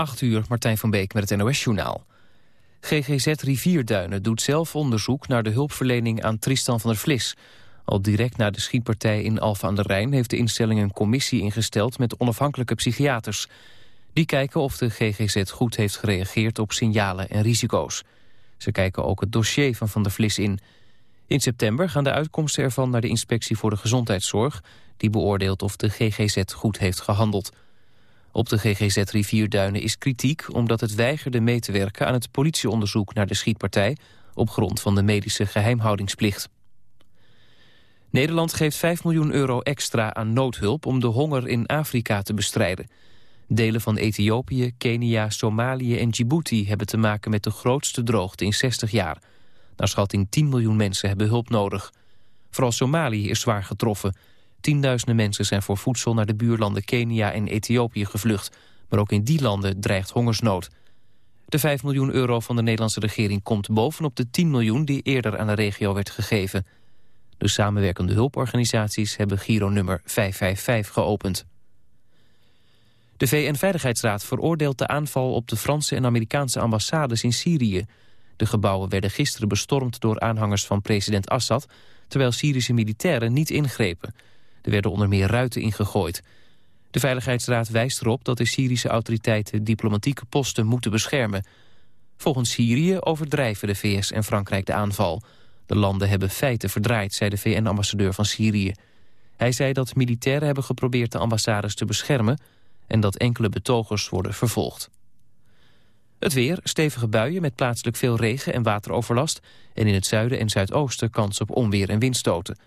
8 uur, Martijn van Beek met het NOS-journaal. GGZ Rivierduinen doet zelf onderzoek naar de hulpverlening aan Tristan van der Vlis. Al direct na de schietpartij in Alphen aan de Rijn... heeft de instelling een commissie ingesteld met onafhankelijke psychiaters. Die kijken of de GGZ goed heeft gereageerd op signalen en risico's. Ze kijken ook het dossier van Van der Vlis in. In september gaan de uitkomsten ervan naar de Inspectie voor de Gezondheidszorg... die beoordeelt of de GGZ goed heeft gehandeld. Op de GGZ Rivierduinen is kritiek omdat het weigerde mee te werken aan het politieonderzoek naar de schietpartij op grond van de medische geheimhoudingsplicht. Nederland geeft 5 miljoen euro extra aan noodhulp om de honger in Afrika te bestrijden. Delen van Ethiopië, Kenia, Somalië en Djibouti hebben te maken met de grootste droogte in 60 jaar. Naar schatting 10 miljoen mensen hebben hulp nodig. Vooral Somalië is zwaar getroffen. Tienduizenden mensen zijn voor voedsel naar de buurlanden Kenia en Ethiopië gevlucht. Maar ook in die landen dreigt hongersnood. De 5 miljoen euro van de Nederlandse regering komt bovenop de 10 miljoen die eerder aan de regio werd gegeven. De samenwerkende hulporganisaties hebben Giro-nummer 555 geopend. De VN-veiligheidsraad veroordeelt de aanval op de Franse en Amerikaanse ambassades in Syrië. De gebouwen werden gisteren bestormd door aanhangers van president Assad... terwijl Syrische militairen niet ingrepen. Er werden onder meer ruiten ingegooid. De Veiligheidsraad wijst erop dat de Syrische autoriteiten diplomatieke posten moeten beschermen. Volgens Syrië overdrijven de VS en Frankrijk de aanval. De landen hebben feiten verdraaid, zei de VN-ambassadeur van Syrië. Hij zei dat militairen hebben geprobeerd de ambassades te beschermen... en dat enkele betogers worden vervolgd. Het weer, stevige buien met plaatselijk veel regen en wateroverlast... en in het zuiden en zuidoosten kans op onweer en windstoten.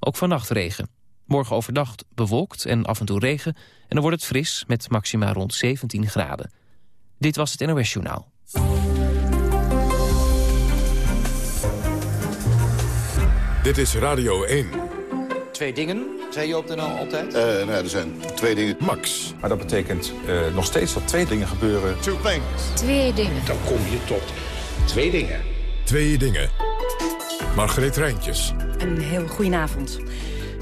Ook vannacht regen. Morgen overdag bewolkt en af en toe regen. En dan wordt het fris met maxima rond 17 graden. Dit was het NOS Journaal. Dit is Radio 1. Twee dingen, zei je op de NL altijd? Uh, nee, er zijn twee dingen. Max. Maar dat betekent uh, nog steeds dat twee dingen gebeuren. Two things. Twee dingen. Dan kom je tot twee dingen. Twee dingen. Margreet Rijntjes. Een heel goedenavond.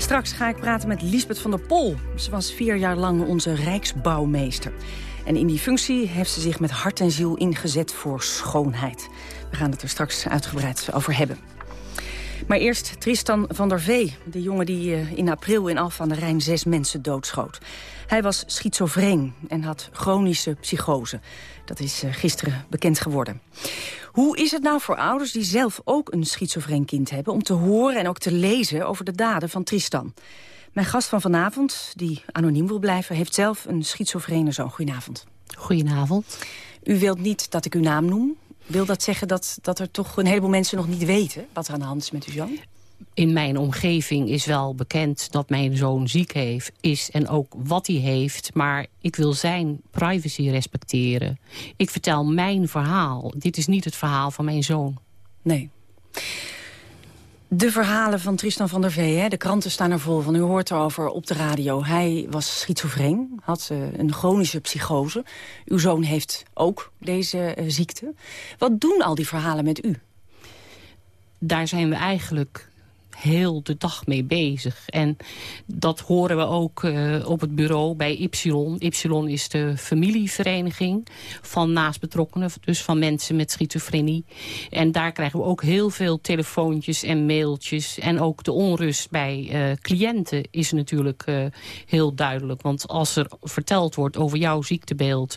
Straks ga ik praten met Liesbeth van der Pol. Ze was vier jaar lang onze rijksbouwmeester. En in die functie heeft ze zich met hart en ziel ingezet voor schoonheid. We gaan het er straks uitgebreid over hebben. Maar eerst Tristan van der Vee, de jongen die eh, in april in Alphen aan de Rijn zes mensen doodschoot. Hij was schizofreen en had chronische psychose. Dat is eh, gisteren bekend geworden. Hoe is het nou voor ouders die zelf ook een schizofreen kind hebben... om te horen en ook te lezen over de daden van Tristan? Mijn gast van vanavond, die anoniem wil blijven... heeft zelf een schizofrene zoon. Goedenavond. Goedenavond. U wilt niet dat ik uw naam noem. Wil dat zeggen dat, dat er toch een heleboel mensen nog niet weten... wat er aan de hand is met uw zoon? In mijn omgeving is wel bekend dat mijn zoon ziek heeft, is en ook wat hij heeft. Maar ik wil zijn privacy respecteren. Ik vertel mijn verhaal. Dit is niet het verhaal van mijn zoon. Nee. De verhalen van Tristan van der Vee, hè? de kranten staan er vol van. U hoort erover op de radio. Hij was schizofreen, had uh, een chronische psychose. Uw zoon heeft ook deze uh, ziekte. Wat doen al die verhalen met u? Daar zijn we eigenlijk heel de dag mee bezig. En dat horen we ook uh, op het bureau bij Ypsilon. Ypsilon is de familievereniging van naastbetrokkenen. Dus van mensen met schizofrenie. En daar krijgen we ook heel veel telefoontjes en mailtjes. En ook de onrust bij uh, cliënten is natuurlijk uh, heel duidelijk. Want als er verteld wordt over jouw ziektebeeld...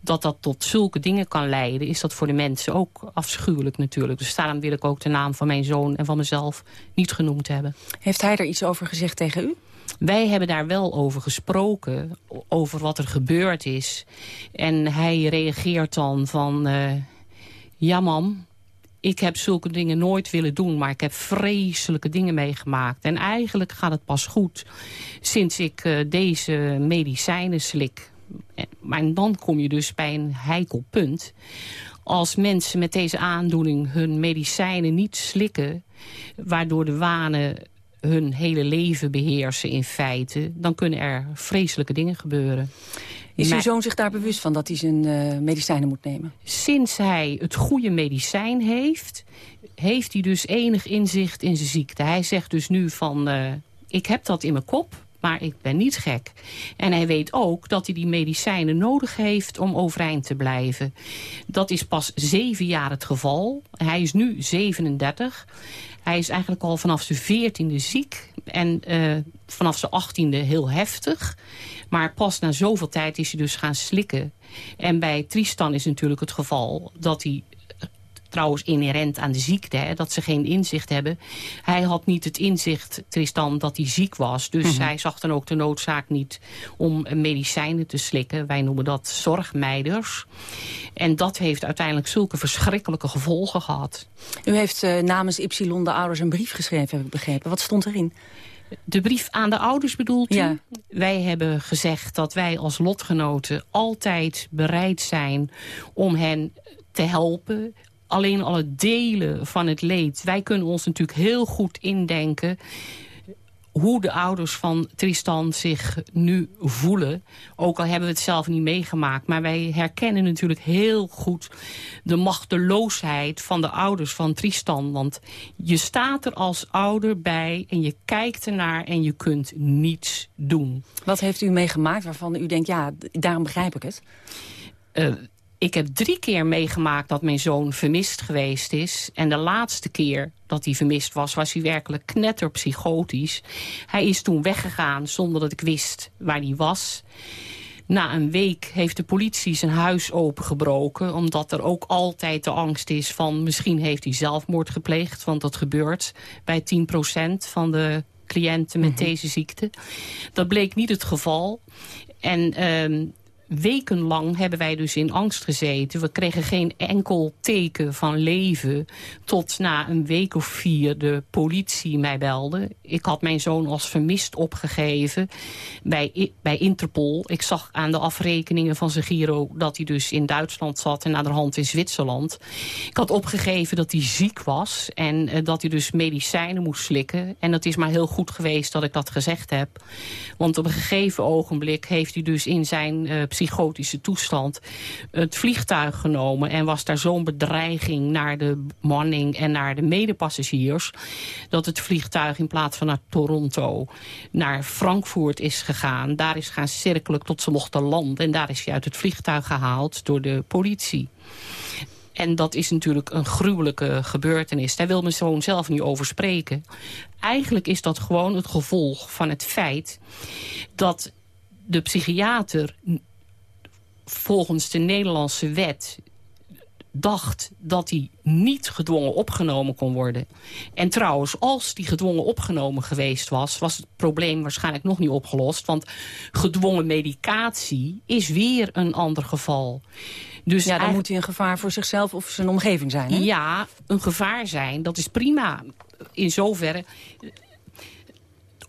dat dat tot zulke dingen kan leiden... is dat voor de mensen ook afschuwelijk natuurlijk. Dus daarom wil ik ook de naam van mijn zoon en van mezelf niet genoemd hebben. Heeft hij er iets over gezegd tegen u? Wij hebben daar wel over gesproken, over wat er gebeurd is. En hij reageert dan van... Uh, ja mam, ik heb zulke dingen nooit willen doen... maar ik heb vreselijke dingen meegemaakt. En eigenlijk gaat het pas goed sinds ik uh, deze medicijnen slik. Maar dan kom je dus bij een heikel punt als mensen met deze aandoening hun medicijnen niet slikken... waardoor de wanen hun hele leven beheersen in feite... dan kunnen er vreselijke dingen gebeuren. Is uw zoon zich daar bewust van dat hij zijn uh, medicijnen moet nemen? Sinds hij het goede medicijn heeft... heeft hij dus enig inzicht in zijn ziekte. Hij zegt dus nu van... Uh, ik heb dat in mijn kop, maar ik ben niet gek. En hij weet ook dat hij die medicijnen nodig heeft om overeind te blijven. Dat is pas zeven jaar het geval. Hij is nu 37. Hij is eigenlijk al vanaf zijn veertiende ziek. En uh, vanaf zijn achttiende heel heftig. Maar pas na zoveel tijd is hij dus gaan slikken. En bij Tristan is natuurlijk het geval dat hij trouwens inherent aan de ziekte, hè, dat ze geen inzicht hebben. Hij had niet het inzicht, Tristan, dat hij ziek was. Dus mhm. hij zag dan ook de noodzaak niet om medicijnen te slikken. Wij noemen dat zorgmeiders. En dat heeft uiteindelijk zulke verschrikkelijke gevolgen gehad. U heeft uh, namens Ypsilon de ouders een brief geschreven, heb ik begrepen. Wat stond erin? De brief aan de ouders bedoelt ja. Wij hebben gezegd dat wij als lotgenoten altijd bereid zijn om hen te helpen alleen al het delen van het leed. Wij kunnen ons natuurlijk heel goed indenken hoe de ouders van Tristan zich nu voelen. Ook al hebben we het zelf niet meegemaakt. Maar wij herkennen natuurlijk heel goed de machteloosheid van de ouders van Tristan. Want je staat er als ouder bij en je kijkt ernaar en je kunt niets doen. Wat heeft u meegemaakt waarvan u denkt, ja, daarom begrijp ik het? Uh, ik heb drie keer meegemaakt dat mijn zoon vermist geweest is. En de laatste keer dat hij vermist was, was hij werkelijk knetterpsychotisch. Hij is toen weggegaan zonder dat ik wist waar hij was. Na een week heeft de politie zijn huis opengebroken... omdat er ook altijd de angst is van misschien heeft hij zelfmoord gepleegd. Want dat gebeurt bij 10% van de cliënten met mhm. deze ziekte. Dat bleek niet het geval. En uh, wekenlang hebben wij dus in angst gezeten. We kregen geen enkel teken van leven. Tot na een week of vier de politie mij belde. Ik had mijn zoon als vermist opgegeven bij, bij Interpol. Ik zag aan de afrekeningen van zijn Giro dat hij dus in Duitsland zat en naar de hand in Zwitserland. Ik had opgegeven dat hij ziek was en uh, dat hij dus medicijnen moest slikken. En dat is maar heel goed geweest dat ik dat gezegd heb. Want op een gegeven ogenblik heeft hij dus in zijn uh, psychotische toestand het vliegtuig genomen... en was daar zo'n bedreiging naar de manning en naar de medepassagiers... dat het vliegtuig in plaats van naar Toronto naar Frankfurt is gegaan. Daar is gaan cirkelen tot ze mochten landen. En daar is hij uit het vliegtuig gehaald door de politie. En dat is natuurlijk een gruwelijke gebeurtenis. Daar wil mijn zoon zelf niet over spreken. Eigenlijk is dat gewoon het gevolg van het feit... dat de psychiater volgens de Nederlandse wet dacht dat hij niet gedwongen opgenomen kon worden. En trouwens, als die gedwongen opgenomen geweest was... was het probleem waarschijnlijk nog niet opgelost. Want gedwongen medicatie is weer een ander geval. Dus ja, dan moet hij een gevaar voor zichzelf of zijn omgeving zijn. Hè? Ja, een gevaar zijn, dat is prima. In zoverre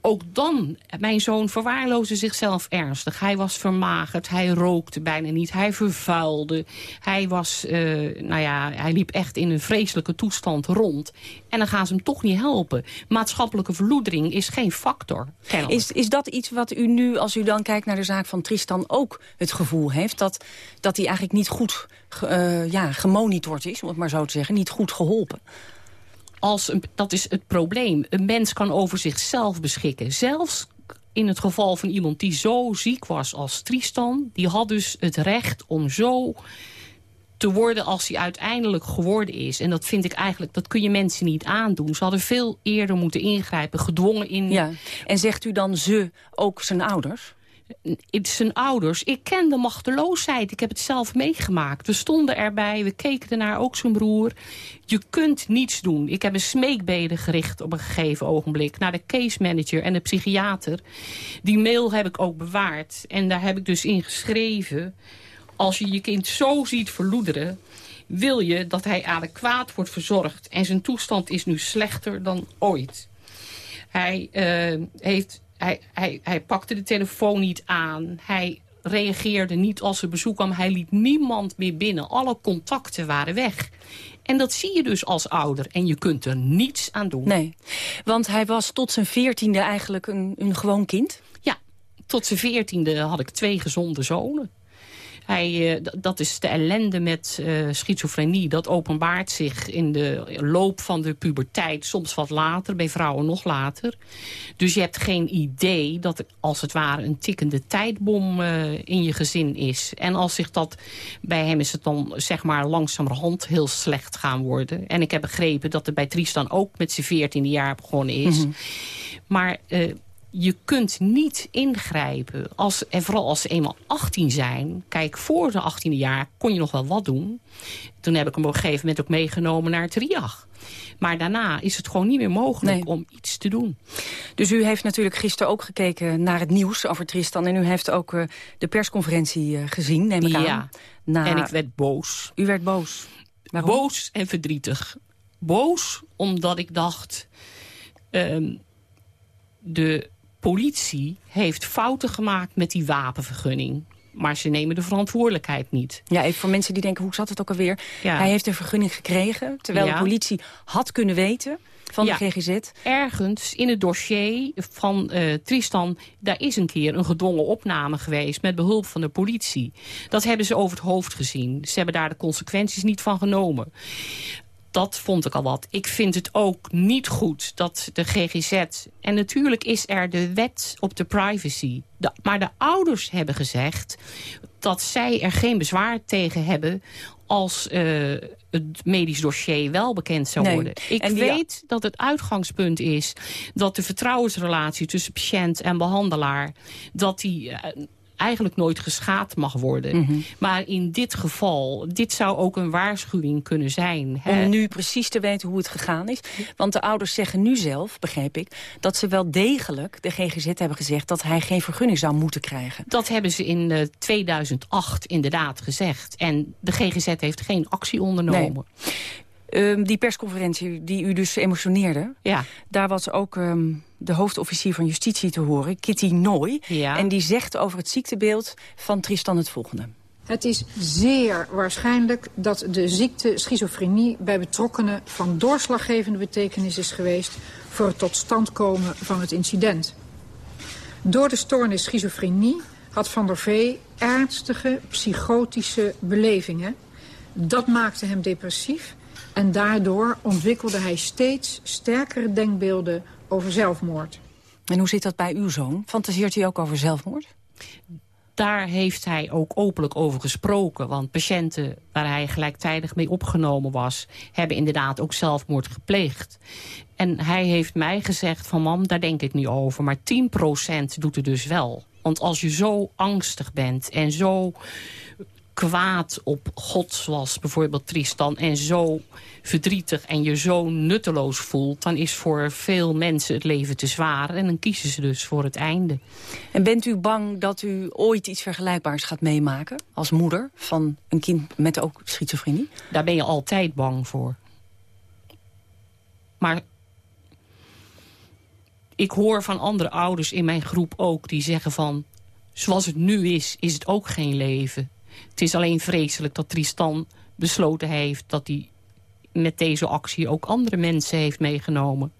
ook dan, mijn zoon verwaarloosde zichzelf ernstig. Hij was vermagerd, hij rookte bijna niet, hij vervuilde. Hij, was, uh, nou ja, hij liep echt in een vreselijke toestand rond. En dan gaan ze hem toch niet helpen. Maatschappelijke verloedering is geen factor. Is, is dat iets wat u nu, als u dan kijkt naar de zaak van Tristan... ook het gevoel heeft dat, dat hij eigenlijk niet goed uh, ja, gemonitord is... om het maar zo te zeggen, niet goed geholpen? Als dat is het probleem. Een mens kan over zichzelf beschikken. Zelfs in het geval van iemand die zo ziek was als Tristan... die had dus het recht om zo te worden als hij uiteindelijk geworden is. En dat vind ik eigenlijk, dat kun je mensen niet aandoen. Ze hadden veel eerder moeten ingrijpen, gedwongen in... En zegt u dan ze ook zijn ouders? Zijn ouders. Ik ken de machteloosheid. Ik heb het zelf meegemaakt. We stonden erbij. We keken ernaar, ook zijn broer. Je kunt niets doen. Ik heb een smeekbede gericht op een gegeven ogenblik... naar de case manager en de psychiater. Die mail heb ik ook bewaard. En daar heb ik dus in geschreven... als je je kind zo ziet verloederen wil je dat hij adequaat wordt verzorgd. En zijn toestand is nu slechter dan ooit. Hij uh, heeft hij, hij, hij pakte de telefoon niet aan. Hij reageerde niet als er bezoek kwam. Hij liet niemand meer binnen. Alle contacten waren weg. En dat zie je dus als ouder. En je kunt er niets aan doen. Nee, want hij was tot zijn veertiende eigenlijk een, een gewoon kind? Ja, tot zijn veertiende had ik twee gezonde zonen. Hij, uh, dat is de ellende met uh, schizofrenie. Dat openbaart zich in de loop van de puberteit. Soms wat later, bij vrouwen nog later. Dus je hebt geen idee dat er als het ware een tikkende tijdbom uh, in je gezin is. En als zich dat, bij hem is het dan zeg maar langzamerhand heel slecht gaan worden. En ik heb begrepen dat het bij Tristan ook met zijn veertiende jaar begonnen is. Mm -hmm. Maar je kunt niet ingrijpen. Als, en vooral als ze eenmaal 18 zijn. Kijk, voor de 18e jaar kon je nog wel wat doen. Toen heb ik hem op een gegeven moment ook meegenomen naar het RIAG. Maar daarna is het gewoon niet meer mogelijk nee. om iets te doen. Dus u heeft natuurlijk gisteren ook gekeken naar het nieuws over Tristan. En u heeft ook uh, de persconferentie uh, gezien, neem ik ja. aan. Na... en ik werd boos. U werd boos? Waarom? Boos en verdrietig. Boos omdat ik dacht... Um, de politie heeft fouten gemaakt met die wapenvergunning. Maar ze nemen de verantwoordelijkheid niet. Ja, even voor mensen die denken, hoe zat het ook alweer? Ja. Hij heeft een vergunning gekregen, terwijl ja. de politie had kunnen weten van ja. de GGZ. Ergens in het dossier van uh, Tristan, daar is een keer een gedwongen opname geweest met behulp van de politie. Dat hebben ze over het hoofd gezien. Ze hebben daar de consequenties niet van genomen dat vond ik al wat. Ik vind het ook niet goed dat de GGZ... en natuurlijk is er de wet op de privacy. De, maar de ouders hebben gezegd dat zij er geen bezwaar tegen hebben... als uh, het medisch dossier wel bekend zou nee. worden. Ik weet ja. dat het uitgangspunt is dat de vertrouwensrelatie... tussen patiënt en behandelaar... dat die... Uh, eigenlijk nooit geschaad mag worden. Mm -hmm. Maar in dit geval, dit zou ook een waarschuwing kunnen zijn. Hè? Om nu precies te weten hoe het gegaan is. Want de ouders zeggen nu zelf, begreep ik... dat ze wel degelijk, de GGZ hebben gezegd... dat hij geen vergunning zou moeten krijgen. Dat hebben ze in uh, 2008 inderdaad gezegd. En de GGZ heeft geen actie ondernomen. Nee. Um, die persconferentie die u dus emotioneerde... Ja. daar was ook... Um, de hoofdofficier van justitie te horen, Kitty Nooy. Ja. En die zegt over het ziektebeeld van Tristan het volgende. Het is zeer waarschijnlijk dat de ziekte schizofrenie bij betrokkenen van doorslaggevende betekenis is geweest voor het tot stand komen van het incident. Door de stoornis schizofrenie had Van der Vee ernstige psychotische belevingen. Dat maakte hem depressief en daardoor ontwikkelde hij steeds sterkere denkbeelden over zelfmoord. En hoe zit dat bij uw zoon? Fantaseert hij ook over zelfmoord? Daar heeft hij ook openlijk over gesproken. Want patiënten waar hij gelijktijdig mee opgenomen was... hebben inderdaad ook zelfmoord gepleegd. En hij heeft mij gezegd van mam, daar denk ik niet over. Maar 10% doet het dus wel. Want als je zo angstig bent en zo kwaad op God, zoals bijvoorbeeld Tristan... en zo verdrietig en je zo nutteloos voelt... dan is voor veel mensen het leven te zwaar. En dan kiezen ze dus voor het einde. En bent u bang dat u ooit iets vergelijkbaars gaat meemaken... als moeder van een kind met ook schizofrenie? Daar ben je altijd bang voor. Maar ik hoor van andere ouders in mijn groep ook... die zeggen van, zoals het nu is, is het ook geen leven. Het is alleen vreselijk dat Tristan besloten heeft... dat hij met deze actie ook andere mensen heeft meegenomen.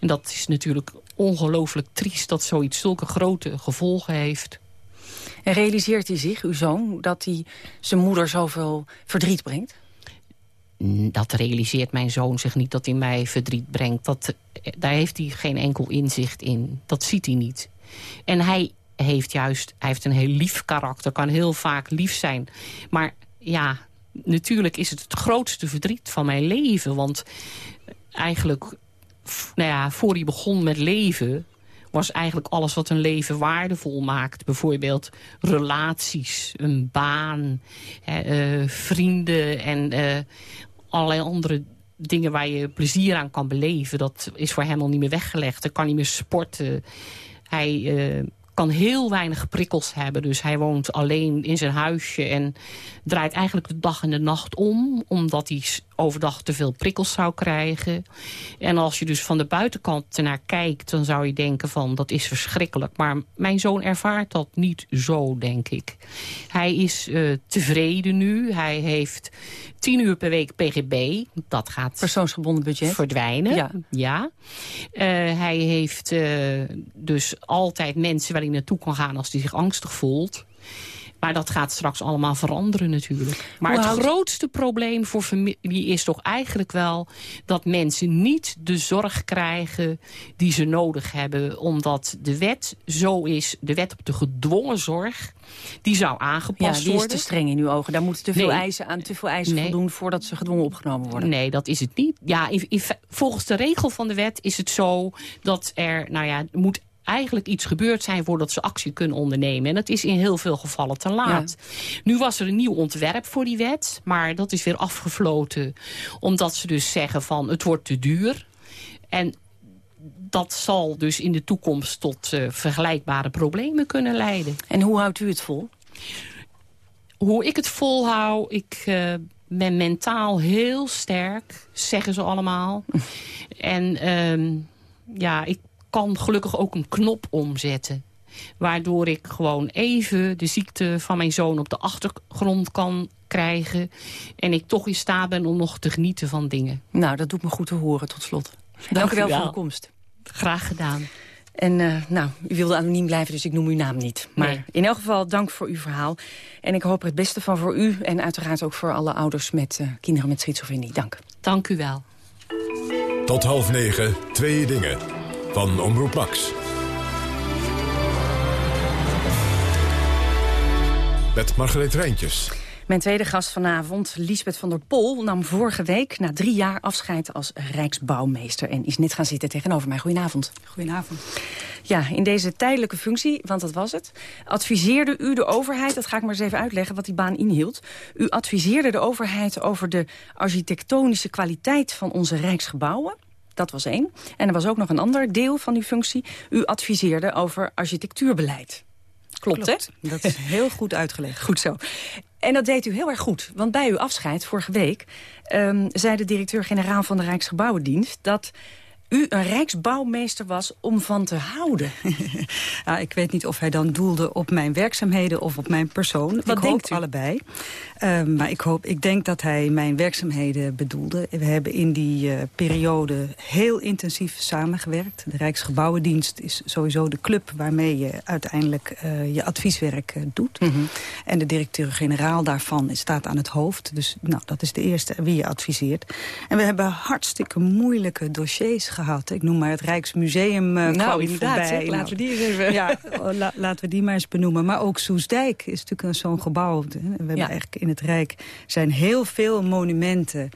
En dat is natuurlijk ongelooflijk triest dat zoiets zulke grote gevolgen heeft. En realiseert hij zich, uw zoon, dat hij zijn moeder zoveel verdriet brengt? Dat realiseert mijn zoon zich niet, dat hij mij verdriet brengt. Dat, daar heeft hij geen enkel inzicht in. Dat ziet hij niet. En hij heeft juist, hij heeft een heel lief karakter, kan heel vaak lief zijn. Maar ja, natuurlijk is het het grootste verdriet van mijn leven. Want eigenlijk, nou ja, voor hij begon met leven was eigenlijk alles wat een leven waardevol maakt. Bijvoorbeeld relaties, een baan, uh, vrienden en uh, allerlei andere dingen waar je plezier aan kan beleven. Dat is voor hem al niet meer weggelegd. Hij kan niet meer sporten. Hij uh, kan heel weinig prikkels hebben. Dus hij woont alleen in zijn huisje en draait eigenlijk de dag en de nacht om. Omdat hij overdag te veel prikkels zou krijgen. En als je dus van de buitenkant ernaar kijkt... dan zou je denken van dat is verschrikkelijk. Maar mijn zoon ervaart dat niet zo, denk ik. Hij is uh, tevreden nu. Hij heeft tien uur per week PGB. Dat gaat Persoonsgebonden budget. verdwijnen. Ja. ja. Uh, hij heeft uh, dus altijd mensen waar hij naartoe kan gaan... als hij zich angstig voelt. Maar dat gaat straks allemaal veranderen natuurlijk. Maar het grootste probleem voor familie is toch eigenlijk wel... dat mensen niet de zorg krijgen die ze nodig hebben. Omdat de wet zo is, de wet op de gedwongen zorg... die zou aangepast worden. Ja, die is te streng in uw ogen. Daar moeten te veel eisen aan te veel eisen voldoen... voordat ze gedwongen opgenomen worden. Nee, dat is het niet. Ja, volgens de regel van de wet is het zo dat er... nou ja, moet eigenlijk iets gebeurd zijn voordat ze actie kunnen ondernemen. En dat is in heel veel gevallen te laat. Nu was er een nieuw ontwerp voor die wet, maar dat is weer afgefloten. Omdat ze dus zeggen van het wordt te duur. En dat zal dus in de toekomst tot uh, vergelijkbare problemen kunnen leiden. En hoe houdt u het vol? Hoe ik het volhoud, ik uh, ben mentaal heel sterk, zeggen ze allemaal. en um, ja, ik kan gelukkig ook een knop omzetten. Waardoor ik gewoon even de ziekte van mijn zoon op de achtergrond kan krijgen. En ik toch in staat ben om nog te genieten van dingen. Nou, dat doet me goed te horen tot slot. Dank, u wel voor de komst. Graag gedaan. En uh, nou, u wilde anoniem blijven, dus ik noem uw naam niet. Maar in elk geval dank voor uw verhaal. En ik hoop er het beste van voor u en uiteraard ook voor alle ouders met uh, kinderen met schizofrenie. Dank. Dank u wel. Tot half negen, twee dingen van Omroep Max. Met Margreet Rijntjes. Mijn tweede gast vanavond, Liesbeth van der Pol, nam vorige week na drie jaar afscheid als Rijksbouwmeester. En is net gaan zitten tegenover mij. Goedenavond. Goedenavond. Ja, in deze tijdelijke functie, want dat was het, adviseerde u de overheid, dat ga ik maar eens even uitleggen wat die baan inhield. U adviseerde de overheid over de architectonische kwaliteit van onze Rijksgebouwen. Dat was één. En er was ook nog een ander deel van uw functie. U adviseerde over architectuurbeleid. Klopt, Klopt. hè? Dat is heel goed uitgelegd. Goed zo. En dat deed u heel erg goed. Want bij uw afscheid vorige week um, zei de directeur-generaal van de Rijksgebouwendienst... dat u een rijksbouwmeester was om van te houden. ik weet niet of hij dan doelde op mijn werkzaamheden of op mijn persoon. Wat ik denkt hoop u? allebei. Uh, maar ik, hoop, ik denk dat hij mijn werkzaamheden bedoelde. We hebben in die uh, periode heel intensief samengewerkt. De Rijksgebouwendienst is sowieso de club waarmee je uiteindelijk uh, je advieswerk doet. Mm -hmm. En de directeur-generaal daarvan staat aan het hoofd. Dus nou, dat is de eerste wie je adviseert. En we hebben hartstikke moeilijke dossiers gehad. Ik noem maar het Rijksmuseum uh, nou, inderdaad, voorbij. Zeg, laten we die eens even... Ja, la, laten we die maar eens benoemen. Maar ook Soesdijk is natuurlijk zo'n gebouw. We hebben ja. eigenlijk in het Rijk zijn heel veel monumenten...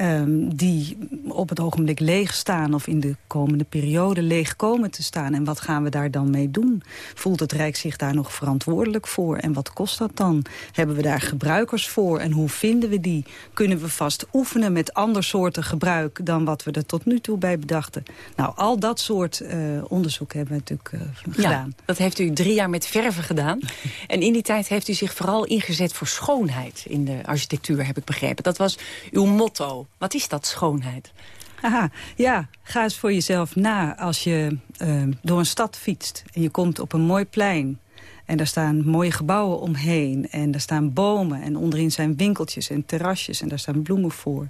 Um, die op het ogenblik leeg staan... of in de komende periode leeg komen te staan. En wat gaan we daar dan mee doen? Voelt het Rijk zich daar nog verantwoordelijk voor? En wat kost dat dan? Hebben we daar gebruikers voor? En hoe vinden we die? Kunnen we vast oefenen met ander soorten gebruik... dan wat we er tot nu toe bij bedachten? Nou, al dat soort uh, onderzoek hebben we natuurlijk uh, ja, gedaan. dat heeft u drie jaar met verven gedaan. en in die tijd heeft u zich vooral ingezet voor schoonheid... in de architectuur, heb ik begrepen. Dat was uw motto. Wat is dat, schoonheid? Aha, ja, ga eens voor jezelf na als je uh, door een stad fietst... en je komt op een mooi plein... En daar staan mooie gebouwen omheen. En daar staan bomen. En onderin zijn winkeltjes en terrasjes. En daar staan bloemen voor.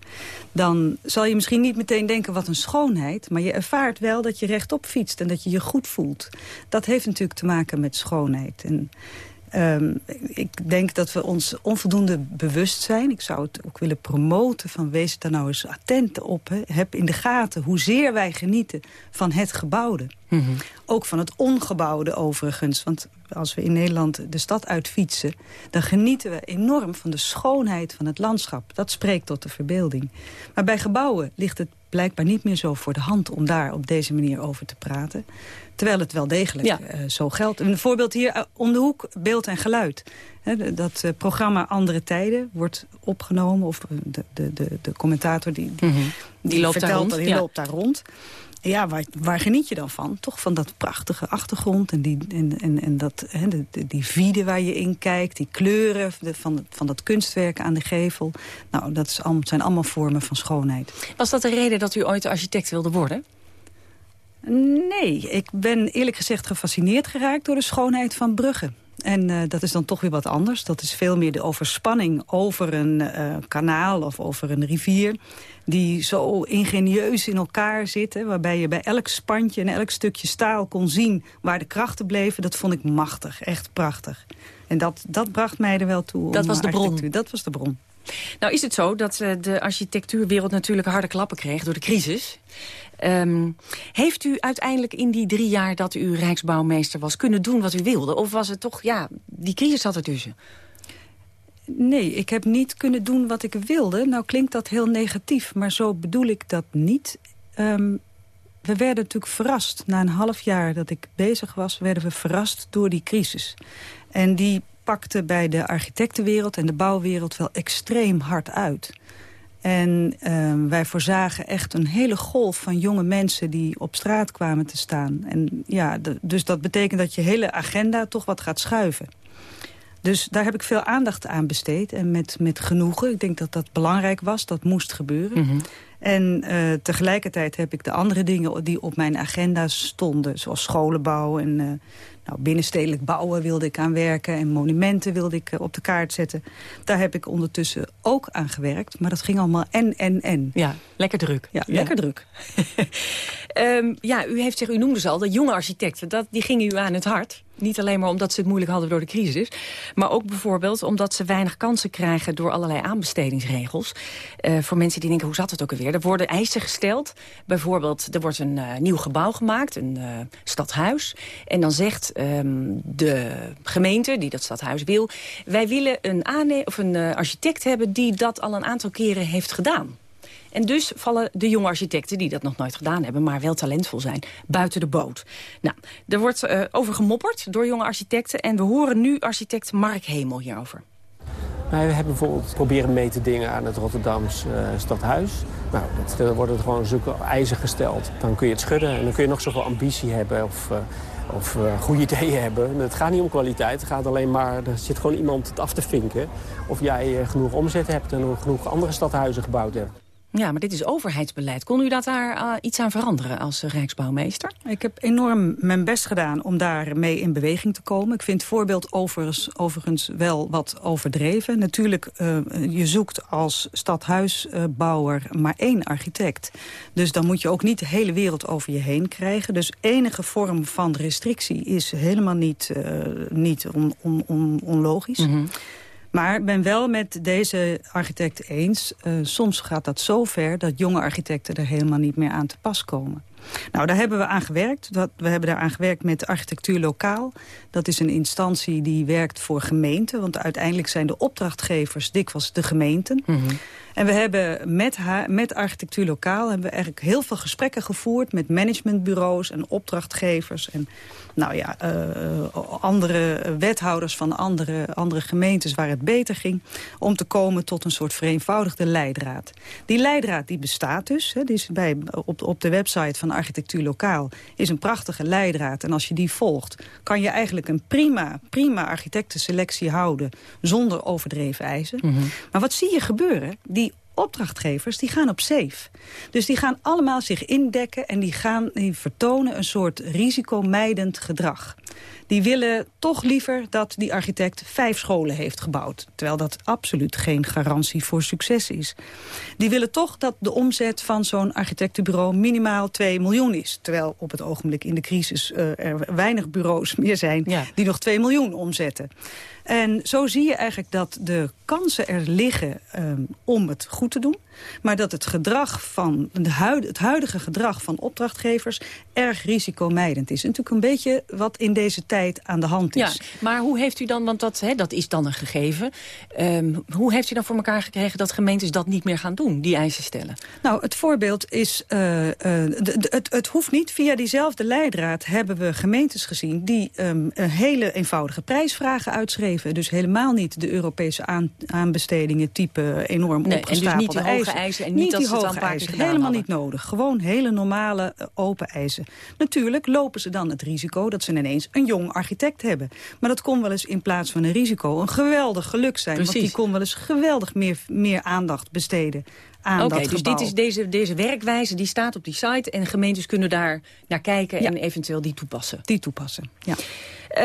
Dan zal je misschien niet meteen denken wat een schoonheid. Maar je ervaart wel dat je rechtop fietst. En dat je je goed voelt. Dat heeft natuurlijk te maken met schoonheid. En Um, ik denk dat we ons onvoldoende bewust zijn. Ik zou het ook willen promoten van wees daar nou eens attent op. Hè. Heb in de gaten hoezeer wij genieten van het gebouwde. Mm -hmm. Ook van het ongebouwde overigens. Want als we in Nederland de stad uitfietsen... dan genieten we enorm van de schoonheid van het landschap. Dat spreekt tot de verbeelding. Maar bij gebouwen ligt het blijkbaar niet meer zo voor de hand... om daar op deze manier over te praten. Terwijl het wel degelijk ja. uh, zo geldt. Een voorbeeld hier uh, om de hoek, beeld en geluid. He, dat uh, programma Andere Tijden wordt opgenomen. Of de, de, de, de commentator die, die, mm -hmm. die, die loopt, vertelt, daar rond, die ja. loopt daar rond. Ja, waar, waar, geniet je dan van? Toch van dat prachtige achtergrond en die, en, en, en dat, he, de, de, die vide waar je in kijkt, die kleuren de, van, van dat kunstwerk aan de gevel. Nou, dat is al, zijn allemaal vormen van schoonheid. Was dat de reden dat u ooit architect wilde worden? Nee, ik ben eerlijk gezegd gefascineerd geraakt door de schoonheid van bruggen. En uh, dat is dan toch weer wat anders. Dat is veel meer de overspanning over een uh, kanaal of over een rivier... die zo ingenieus in elkaar zitten... waarbij je bij elk spantje en elk stukje staal kon zien... waar de krachten bleven. Dat vond ik machtig, echt prachtig. En dat, dat bracht mij er wel toe. Dat was de bron? Dat was de bron. Nou is het zo dat uh, de architectuurwereld natuurlijk harde klappen kreeg door de crisis. Um, heeft u uiteindelijk in die drie jaar dat u Rijksbouwmeester was... kunnen doen wat u wilde? Of was het toch, ja, die crisis zat ertussen? Nee, ik heb niet kunnen doen wat ik wilde. Nou klinkt dat heel negatief, maar zo bedoel ik dat niet. Um, we werden natuurlijk verrast. Na een half jaar dat ik bezig was, werden we verrast door die crisis. En die pakte bij de architectenwereld en de bouwwereld wel extreem hard uit. En uh, wij voorzagen echt een hele golf van jonge mensen die op straat kwamen te staan. En ja, dus dat betekent dat je hele agenda toch wat gaat schuiven. Dus daar heb ik veel aandacht aan besteed en met, met genoegen. Ik denk dat dat belangrijk was, dat moest gebeuren. Mm -hmm. En uh, tegelijkertijd heb ik de andere dingen die op mijn agenda stonden... zoals scholen bouwen en uh, nou, binnenstedelijk bouwen wilde ik aan werken... en monumenten wilde ik uh, op de kaart zetten. Daar heb ik ondertussen ook aan gewerkt. Maar dat ging allemaal en, en, en. Ja, lekker druk. Ja, ja. lekker druk. um, ja, u heeft zich, u noemde ze al, de jonge architecten. Dat, die gingen u aan het hart. Niet alleen maar omdat ze het moeilijk hadden door de crisis. Maar ook bijvoorbeeld omdat ze weinig kansen krijgen... door allerlei aanbestedingsregels. Uh, voor mensen die denken, hoe zat het ook alweer? Er worden eisen gesteld. Bijvoorbeeld, er wordt een uh, nieuw gebouw gemaakt, een uh, stadhuis. En dan zegt um, de gemeente, die dat stadhuis wil... wij willen een, of een architect hebben die dat al een aantal keren heeft gedaan. En dus vallen de jonge architecten, die dat nog nooit gedaan hebben... maar wel talentvol zijn, buiten de boot. Nou, er wordt uh, over gemopperd door jonge architecten... en we horen nu architect Mark Hemel hierover. Wij hebben bijvoorbeeld proberen mee te dingen aan het Rotterdams uh, stadhuis. Nou, dat, er worden er gewoon zulke eisen gesteld. Dan kun je het schudden en dan kun je nog zoveel ambitie hebben... of, of uh, goede ideeën hebben. Het gaat niet om kwaliteit, het gaat alleen maar... er zit gewoon iemand het af te vinken... of jij genoeg omzet hebt en genoeg andere stadhuizen gebouwd hebt. Ja, maar dit is overheidsbeleid. Kon u dat daar uh, iets aan veranderen als Rijksbouwmeester? Ik heb enorm mijn best gedaan om daarmee in beweging te komen. Ik vind het voorbeeld overigens, overigens wel wat overdreven. Natuurlijk, uh, je zoekt als stadhuisbouwer maar één architect. Dus dan moet je ook niet de hele wereld over je heen krijgen. Dus enige vorm van restrictie is helemaal niet, niet on, on, on, onlogisch. Mm -hmm. Maar ik ben wel met deze architect eens. Uh, soms gaat dat zo ver dat jonge architecten er helemaal niet meer aan te pas komen. Nou, daar hebben we aan gewerkt. Dat, we hebben daar aan gewerkt met Architectuur Lokaal. Dat is een instantie die werkt voor gemeenten. Want uiteindelijk zijn de opdrachtgevers dikwijls de gemeenten. -hmm. En we hebben met, haar, met Architectuur Lokaal hebben we eigenlijk heel veel gesprekken gevoerd... met managementbureaus en opdrachtgevers en nou ja, uh, andere wethouders van andere, andere gemeentes waar het beter ging... om te komen tot een soort vereenvoudigde leidraad. Die leidraad die bestaat dus. Hè, die is bij, op, op de website van Architectuur Lokaal is een prachtige leidraad. En als je die volgt, kan je eigenlijk een prima, prima architectenselectie houden... zonder overdreven eisen. Mm -hmm. Maar wat zie je gebeuren? Die opdrachtgevers die gaan op safe. Dus die gaan allemaal zich indekken en die, gaan, die vertonen een soort risicomijdend gedrag. Die willen toch liever dat die architect vijf scholen heeft gebouwd. Terwijl dat absoluut geen garantie voor succes is. Die willen toch dat de omzet van zo'n architectenbureau minimaal 2 miljoen is. Terwijl op het ogenblik in de crisis uh, er weinig bureaus meer zijn ja. die nog 2 miljoen omzetten. En zo zie je eigenlijk dat de kansen er liggen um, om het goed te doen. Maar dat het gedrag van de huid, het huidige gedrag van opdrachtgevers erg risicomijdend is. En natuurlijk een beetje wat in deze tijd aan de hand is. Ja, maar hoe heeft u dan, want dat, hè, dat is dan een gegeven. Um, hoe heeft u dan voor elkaar gekregen dat gemeentes dat niet meer gaan doen, die eisen stellen? Nou, het voorbeeld is, uh, uh, de, de, het, het hoeft niet. Via diezelfde leidraad hebben we gemeentes gezien die um, een hele eenvoudige prijsvragen uitschreven. Dus helemaal niet de Europese aan, aanbestedingen type enorm nee, opgestapelde en dus niet hoge eisen. En niet, niet dat die ze hoge eisen. Helemaal hadden. niet nodig. Gewoon hele normale uh, open eisen. Natuurlijk lopen ze dan het risico dat ze ineens een jong architect hebben. Maar dat kon wel eens in plaats van een risico een geweldig geluk zijn. Precies. Want die kon wel eens geweldig meer, meer aandacht besteden aan Oké, dat dus dit is deze, deze werkwijze die staat op die site... en gemeentes kunnen daar naar kijken Ja. en eventueel die toepassen. Die toepassen, ja.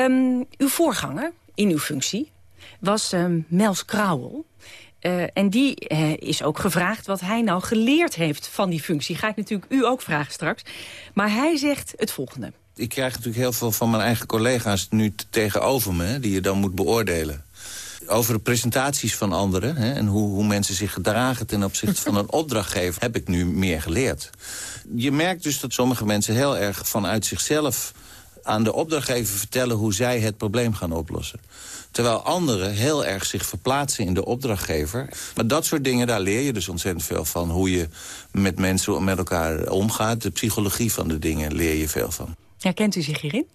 Um, uw voorganger, in uw functie was um, Mels Krauwel. Uh, en die uh, is ook gevraagd wat hij nou geleerd heeft van die functie. Ga ik natuurlijk u ook vragen straks. Maar hij zegt het volgende. Ik krijg natuurlijk heel veel van mijn eigen collega's nu tegenover me... die je dan moet beoordelen over de presentaties van anderen... Hè, en hoe, hoe mensen zich gedragen ten opzichte van een opdrachtgever... heb ik nu meer geleerd. Je merkt dus dat sommige mensen heel erg vanuit zichzelf... aan de opdrachtgever vertellen hoe zij het probleem gaan oplossen. Terwijl anderen heel erg zich verplaatsen in de opdrachtgever. Maar dat soort dingen, daar leer je dus ontzettend veel van. Hoe je met mensen met elkaar omgaat. De psychologie van de dingen leer je veel van. Herkent u zich hierin?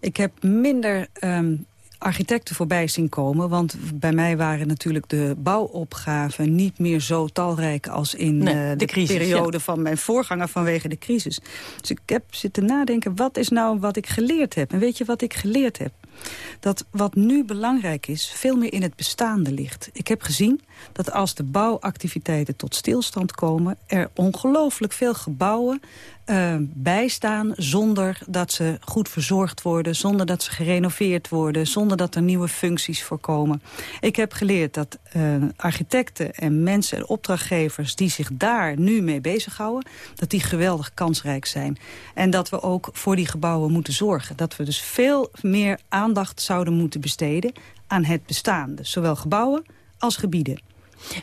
Ik heb minder um, architecten voorbij zien komen. Want bij mij waren natuurlijk de bouwopgaven niet meer zo talrijk als in nee, uh, de, de crisis, periode van mijn voorganger vanwege de crisis. Dus ik heb zitten nadenken, wat is nou wat ik geleerd heb? En weet je wat ik geleerd heb? Dat wat nu belangrijk is, veel meer in het bestaande ligt. Ik heb gezien dat als de bouwactiviteiten tot stilstand komen... er ongelooflijk veel gebouwen uh, bijstaan zonder dat ze goed verzorgd worden... zonder dat ze gerenoveerd worden, zonder dat er nieuwe functies voorkomen. Ik heb geleerd dat uh, architecten en mensen en opdrachtgevers... die zich daar nu mee bezighouden, dat die geweldig kansrijk zijn. En dat we ook voor die gebouwen moeten zorgen. Dat we dus veel meer aandacht zouden moeten besteden aan het bestaande. Zowel gebouwen als gebieden.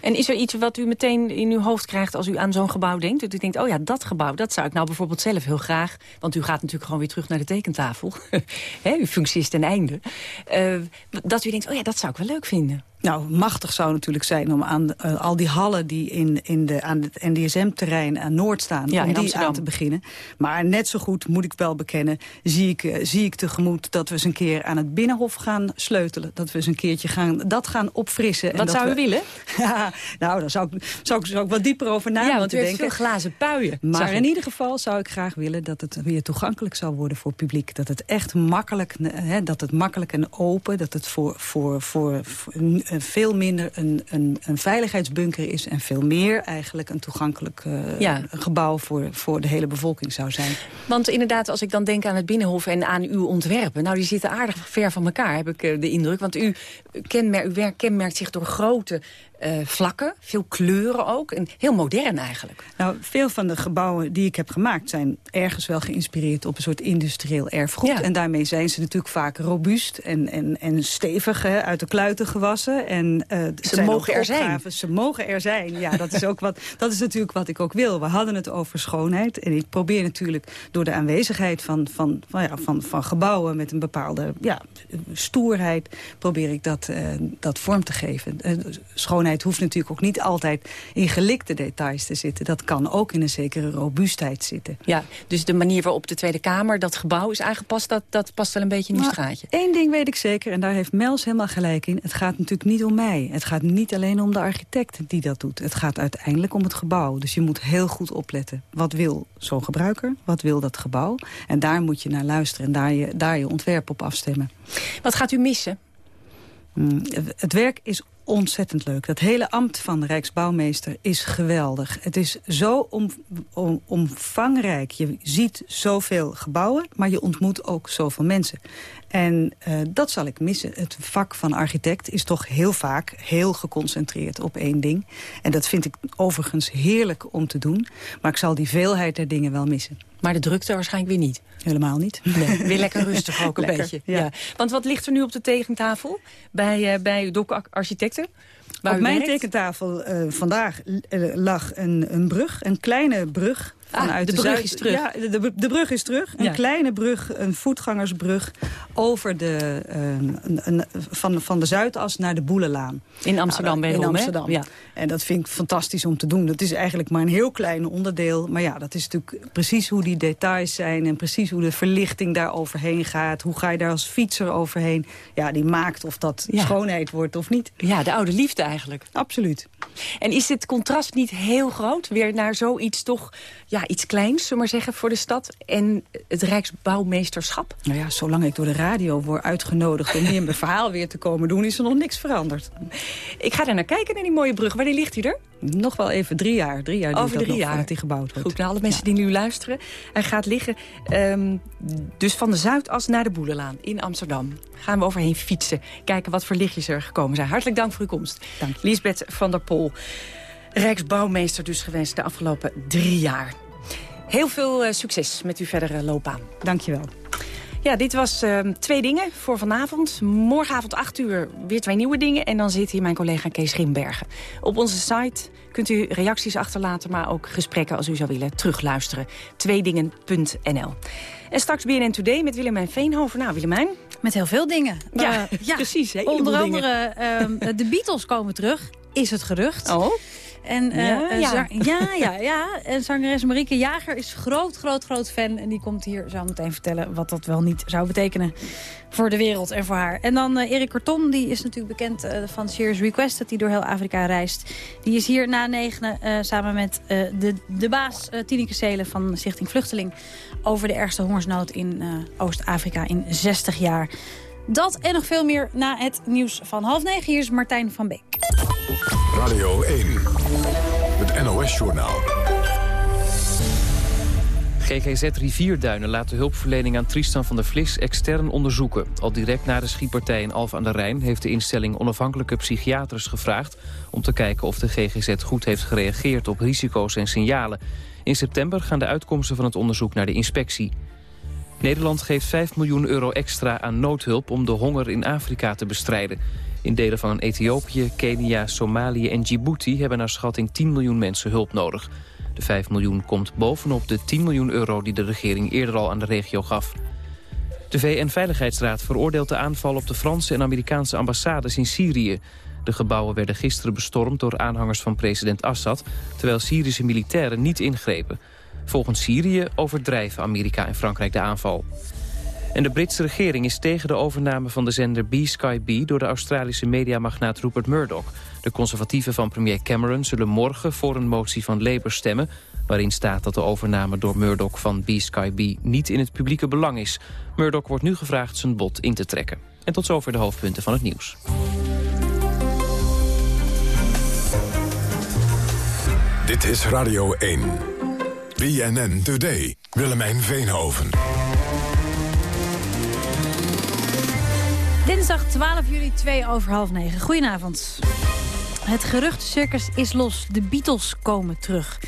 En is er iets wat u meteen in uw hoofd krijgt als u aan zo'n gebouw denkt? Dat u denkt, oh ja, dat gebouw, dat zou ik nou bijvoorbeeld zelf heel graag... want u gaat natuurlijk gewoon weer terug naar de tekentafel. He, uw functie is ten einde. Uh, dat u denkt, oh ja, dat zou ik wel leuk vinden. Nou, machtig zou natuurlijk zijn om aan uh, al die hallen die in, in de, aan het NDSM-terrein aan Noord staan, ja, om die Amsterdam. aan te beginnen. Maar net zo goed, moet ik wel bekennen, zie ik, uh, zie ik tegemoet dat we eens een keer aan het Binnenhof gaan sleutelen. Dat we eens een keertje gaan, dat gaan opfrissen. Wat en dat zou we, u willen? ja, nou, daar zou ik, zou, ik, zou ik wat dieper over na ja, denken. Want u heeft veel glazen puien. Maar in ieder geval zou ik graag willen dat het weer toegankelijk zou worden voor het publiek. Dat het echt makkelijk, hè, dat het makkelijk en open, dat het voor, voor, voor, voor veel minder een, een, een veiligheidsbunker is... en veel meer eigenlijk een toegankelijk uh, ja. gebouw voor, voor de hele bevolking zou zijn. Want inderdaad, als ik dan denk aan het Binnenhof en aan uw ontwerpen... nou, die zitten aardig ver van elkaar, heb ik uh, de indruk. Want u, kenmer, uw werk kenmerkt zich door grote uh, vlakken, veel kleuren ook. En heel modern eigenlijk. Nou, veel van de gebouwen die ik heb gemaakt... zijn ergens wel geïnspireerd op een soort industrieel erfgoed. Ja. En daarmee zijn ze natuurlijk vaak robuust en, en, en stevig hè, uit de kluiten gewassen. En, uh, ze mogen er zijn. Ze mogen er zijn, ja. Dat is, ook wat, dat is natuurlijk wat ik ook wil. We hadden het over schoonheid. En ik probeer natuurlijk door de aanwezigheid van, van, van, ja, van, van gebouwen... met een bepaalde ja, stoerheid, probeer ik dat, uh, dat vorm te geven. Uh, schoonheid hoeft natuurlijk ook niet altijd in gelikte details te zitten. Dat kan ook in een zekere robuustheid zitten. Ja, dus de manier waarop de Tweede Kamer dat gebouw is aangepast... dat, dat past wel een beetje in uw straatje. Eén ding weet ik zeker, en daar heeft Mels helemaal gelijk in. Het gaat natuurlijk niet om mij. Het gaat niet alleen om de architect die dat doet. Het gaat uiteindelijk om het gebouw. Dus je moet heel goed opletten. Wat wil zo'n gebruiker? Wat wil dat gebouw? En daar moet je naar luisteren en daar je, daar je ontwerp op afstemmen. Wat gaat u missen? Hmm, het werk is ontzettend leuk. Dat hele ambt van Rijksbouwmeester is geweldig. Het is zo om, om, omvangrijk. Je ziet zoveel gebouwen, maar je ontmoet ook zoveel mensen. En uh, dat zal ik missen. Het vak van architect is toch heel vaak heel geconcentreerd op één ding. En dat vind ik overigens heerlijk om te doen. Maar ik zal die veelheid der dingen wel missen. Maar de drukte waarschijnlijk weer niet? Helemaal niet. Nee, weer lekker rustig ook een lekker, beetje. Ja. ja. Want wat ligt er nu op de tegentafel bij, uh, bij uw architecten? Op mijn tekentafel uh, vandaag uh, lag een, een brug, een kleine brug Ah, de, de brug is terug. Ja, de, de, brug is terug. Een ja. kleine brug, een voetgangersbrug... over de, uh, een, van, van de Zuidas naar de Boelenlaan. In Amsterdam nou, In Amsterdam. Ja. En dat vind ik fantastisch om te doen. Dat is eigenlijk maar een heel klein onderdeel. Maar ja, dat is natuurlijk precies hoe die details zijn... en precies hoe de verlichting daar overheen gaat. Hoe ga je daar als fietser overheen? Ja, die maakt of dat ja. schoonheid wordt of niet. Ja, de oude liefde eigenlijk. Absoluut. En is dit contrast niet heel groot? Weer naar zoiets toch, ja, iets kleins, zullen we maar zeggen, voor de stad. En het Rijksbouwmeesterschap? Nou ja, zolang ik door de radio word uitgenodigd om hier mijn verhaal weer te komen doen... is er nog niks veranderd. Ik ga er naar kijken, naar die mooie brug. Wanneer ligt hij er? Nog wel even drie jaar. Drie jaar Over drie jaar. voordat hij gebouwd wordt. Goed, naar alle mensen die nu luisteren. Hij gaat liggen ehm, dus van de Zuidas naar de Boelenlaan in Amsterdam. Gaan we overheen fietsen. Kijken wat voor lichtjes er gekomen zijn. Hartelijk dank voor uw komst. Dank Lisbeth van der Pol. Rijksbouwmeester dus geweest de afgelopen drie jaar. Heel veel eh, succes met uw verdere loopbaan. Dank je wel. Ja, dit was ehm, twee dingen voor vanavond. Morgenavond 8 uur weer twee nieuwe dingen. En dan zit hier mijn collega Kees Grimbergen. Op onze site kunt u reacties achterlaten... maar ook gesprekken als u zou willen terugluisteren. Tweedingen.nl En straks BNN Today met Willemijn Veenhoven. Nou, Willemijn. Met heel veel dingen. Ja, Uh, ja precies. Onder andere uh, de Beatles komen terug, is het gerucht. Oh. En, uh, ja, ja. ja, ja. En zangeres Marieke Jager is groot, groot, groot fan. En die komt hier zo meteen vertellen wat dat wel niet zou betekenen voor de wereld en voor haar. En dan uh, Erik Corton, die is natuurlijk bekend uh, van Serious Request... dat hij door heel Afrika reist. Die is hier na negenen samen met de, de baas Tineke Seelen van Stichting Vluchteling... over de ergste hongersnood in Oost-Afrika in 60 jaar. Dat en nog veel meer na het nieuws van half negen. Hier is Martijn van Beek. Radio 1, het NOS-journaal. GGZ Rivierduinen laat de hulpverlening aan Tristan van der Vlis extern onderzoeken. Al direct na de schietpartij in Alphen aan de Rijn... heeft de instelling onafhankelijke psychiaters gevraagd... om te kijken of de GGZ goed heeft gereageerd op risico's en signalen. In september gaan de uitkomsten van het onderzoek naar de inspectie. Nederland geeft 5 miljoen euro extra aan noodhulp om de honger in Afrika te bestrijden. In delen van Ethiopië, Kenia, Somalië en Djibouti hebben naar schatting 10 miljoen mensen hulp nodig. De 5 miljoen komt bovenop de 10 miljoen euro die de regering eerder al aan de regio gaf. De VN-veiligheidsraad veroordeelt de aanval op de Franse en Amerikaanse ambassades in Syrië. De gebouwen werden gisteren bestormd door aanhangers van president Assad... terwijl Syrische militairen niet ingrepen. Volgens Syrië overdrijven Amerika en Frankrijk de aanval. En de Britse regering is tegen de overname van de zender B-Sky B... door de Australische mediamagnaat Rupert Murdoch. De conservatieven van premier Cameron zullen morgen voor een motie van Labour stemmen... waarin staat dat de overname door Murdoch van B-Sky B niet in het publieke belang is. Murdoch wordt nu gevraagd zijn bod in te trekken. En tot zover de hoofdpunten van het nieuws. Dit is Radio 1. BNN Today. Willemijn Veenhoven. Dinsdag 12 juli, 2 over half 9. Goedenavond. Het geruchtencircus is los. De Beatles komen terug.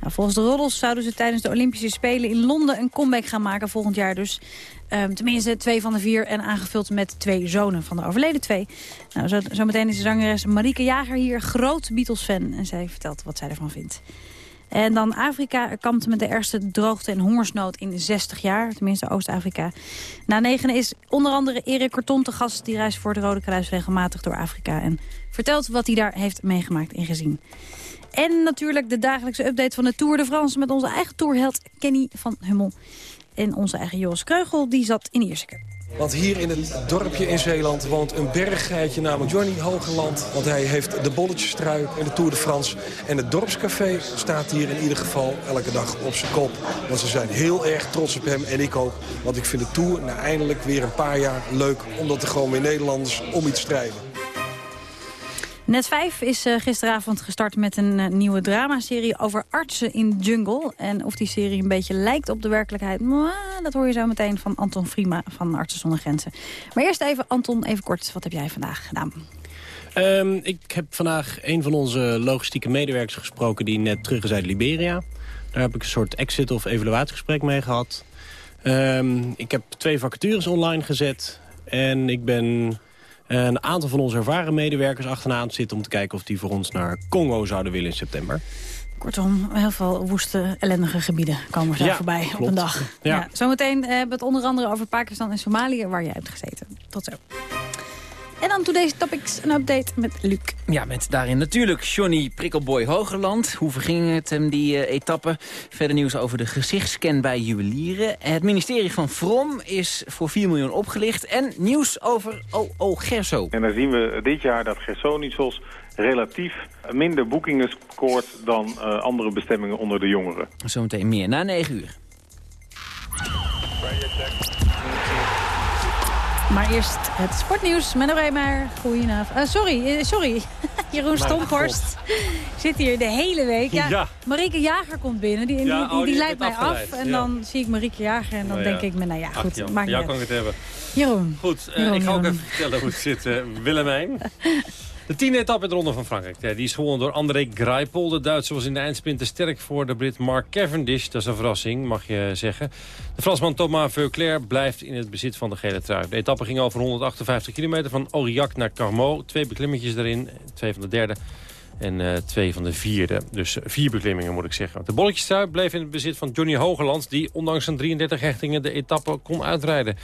Nou, volgens de roddels zouden ze tijdens de Olympische Spelen in Londen een comeback gaan maken volgend jaar dus. Um, tenminste, twee van de vier en aangevuld met twee zonen van de overleden twee. Nou, zo, zometeen is de zangeres Marieke Jager hier, groot Beatles-fan. En zij vertelt wat zij ervan vindt. En dan Afrika kampt met de ergste droogte en hongersnood in 60 jaar. Tenminste Oost-Afrika. Na negen is onder andere Erik Korton te gast. Die reist voor het Rode Kruis regelmatig door Afrika. En vertelt wat hij daar heeft meegemaakt en gezien. En natuurlijk de dagelijkse update van de Tour de France... met onze eigen tourheld Kenny van Hummel. En onze eigen Joris Kreugel, die zat in Ierseke. Want hier in het dorpje in Zeeland woont een berggeitje namelijk Johnny Hogeland. Want hij heeft de bolletjestrui en de Tour de France. En het dorpscafé staat hier in ieder geval elke dag op zijn kop. Want ze zijn heel erg trots op hem en ik ook. Want ik vind de Tour na eindelijk weer een paar jaar leuk. Omdat er gewoon weer Nederlanders om iets strijden. Net 5 is uh, gisteravond gestart met een uh, nieuwe dramaserie over artsen in jungle. En of die serie een beetje lijkt op de werkelijkheid, mwah, dat hoor je zo meteen van Anton Frima van Artsen zonder Grenzen. Maar eerst even, Anton, even kort, wat heb jij vandaag gedaan? Um, ik heb vandaag een van onze logistieke medewerkers gesproken die net terug is uit Liberia. Daar heb ik een soort exit- of evaluatiegesprek mee gehad. Um, ik heb twee vacatures online gezet en ik ben een aantal van onze ervaren medewerkers achterna zitten... om te kijken of die voor ons naar Congo zouden willen in september. Kortom, heel veel woeste, ellendige gebieden komen zo ja, voorbij klopt. op een dag. Ja. Ja. Zometeen hebben we het onder andere over Pakistan en Somalië... waar jij hebt gezeten. Tot zo. En dan Today's Topics, een update met Luc. Ja, met daarin natuurlijk Johnny Prikkelboy Hogerland. Hoe verging het hem, die uh, etappe? Verder nieuws over de gezichtscan bij juwelieren. Het ministerie van Vrom is voor 4 miljoen opgelicht. En nieuws over OO Gerso. En dan zien we dit jaar dat Gersonisos relatief minder boekingen scoort dan andere bestemmingen onder de jongeren. Zometeen meer, na 9 uur. Maar eerst het sportnieuws. Menno Reemer, goedenavond. Uh, sorry, uh, sorry. Jeroen Stomphorst zit hier de hele week. Ja, ja. Marieke Jager komt binnen. Die, ja, die, die, die leidt mij af. En dan zie ik Marieke Jager en dan oh, denk ik me, nou ja, goed. Ach, Jan, jou kan ik het hebben. Jeroen. Goed, uh, Jeroen, ik ga ook even vertellen hoe het zit. Willemijn. De tiende etappe in de Ronde van Frankrijk. Die is gewonnen door André Greipel. De Duitser was in de eindspin te sterk voor de Brit Mark Cavendish. Dat is een verrassing, mag je zeggen. De Fransman Thomas Veuclair blijft in het bezit van de gele trui. De etappe ging over 158 kilometer van Aurillac naar Carmaux. Twee beklimmetjes erin, twee van de derde en uh, twee van de vierde. Dus vier beklimmingen moet ik zeggen. De bolletjestrui bleef in het bezit van Johnny Hogeland... die ondanks zijn 33 hechtingen de etappe kon uitrijden.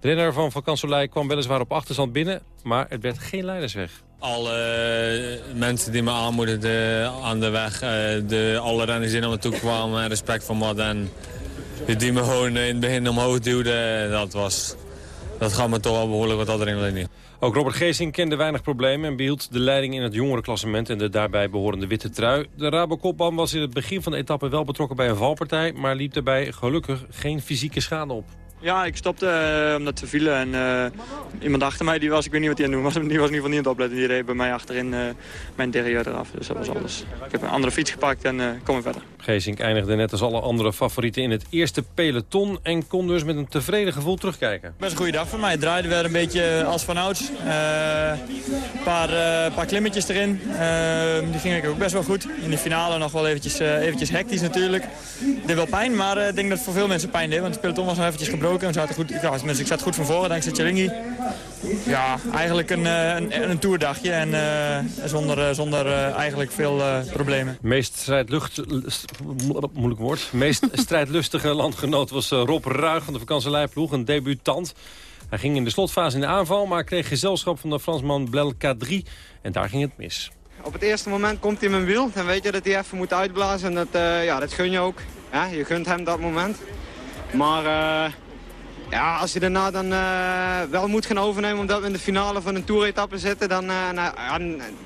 De renner van Van kwam weliswaar op achterstand binnen... maar het werd geen leidersweg. Alle uh, mensen die me aanmoedigden aan de weg, uh, de, alle renners die naar me toe kwamen en respect voor me en die me gewoon in het begin omhoog duwden, dat, was, dat gaat me toch wel behoorlijk wat adrenaline. Ook Robert Geesing kende weinig problemen en behield de leiding in het jongerenklassement en de daarbij behorende witte trui. De Rabokopman was in het begin van de etappe wel betrokken bij een valpartij, maar liep daarbij gelukkig geen fysieke schade op. Ja, ik stopte uh, omdat ze vielen. En uh, iemand achter mij, die was, ik weet niet wat hij aan het doen was, die was in ieder geval niet aan het opletten. Die reed bij mij achterin uh, mijn interieur eraf. Dus dat was alles. Ik heb een andere fiets gepakt en kom weer verder. Geesink eindigde net als alle andere favorieten in het eerste peloton... en kon dus met een tevreden gevoel terugkijken. Best een goede dag voor mij. Het draaide weer een beetje als vanouds. Een paar, paar klimmetjes erin. die gingen ook best wel goed. In de finale nog wel eventjes, eventjes hectisch natuurlijk. Deed wel pijn, maar ik denk dat het voor veel mensen pijn deed. Want het peloton was nog eventjes gebroken gebroken. goed, ja, ik zat goed van voren dankzij Tjelingi. Ja, eigenlijk een, eh, een, een toerdagje en uh, zonder, eh, zonder eigenlijk veel problemen. Meest strijdlucht, moeilijk woord. Meest strijdlustige landgenoot was Rob Ruig van de vakantieleiploeg, een debutant. Hij ging in de slotfase in de aanval, maar kreeg gezelschap van de Fransman Blel K3. En daar ging het mis. Op het eerste moment komt hij in mijn wiel. Dan weet je dat hij even moet uitblazen. En dat, ja, dat gun je ook. Ja, je gunt hem dat moment. Maar ja, als je daarna dan uh, wel moet gaan overnemen omdat we in de finale van een toeretappe zitten, dan uh,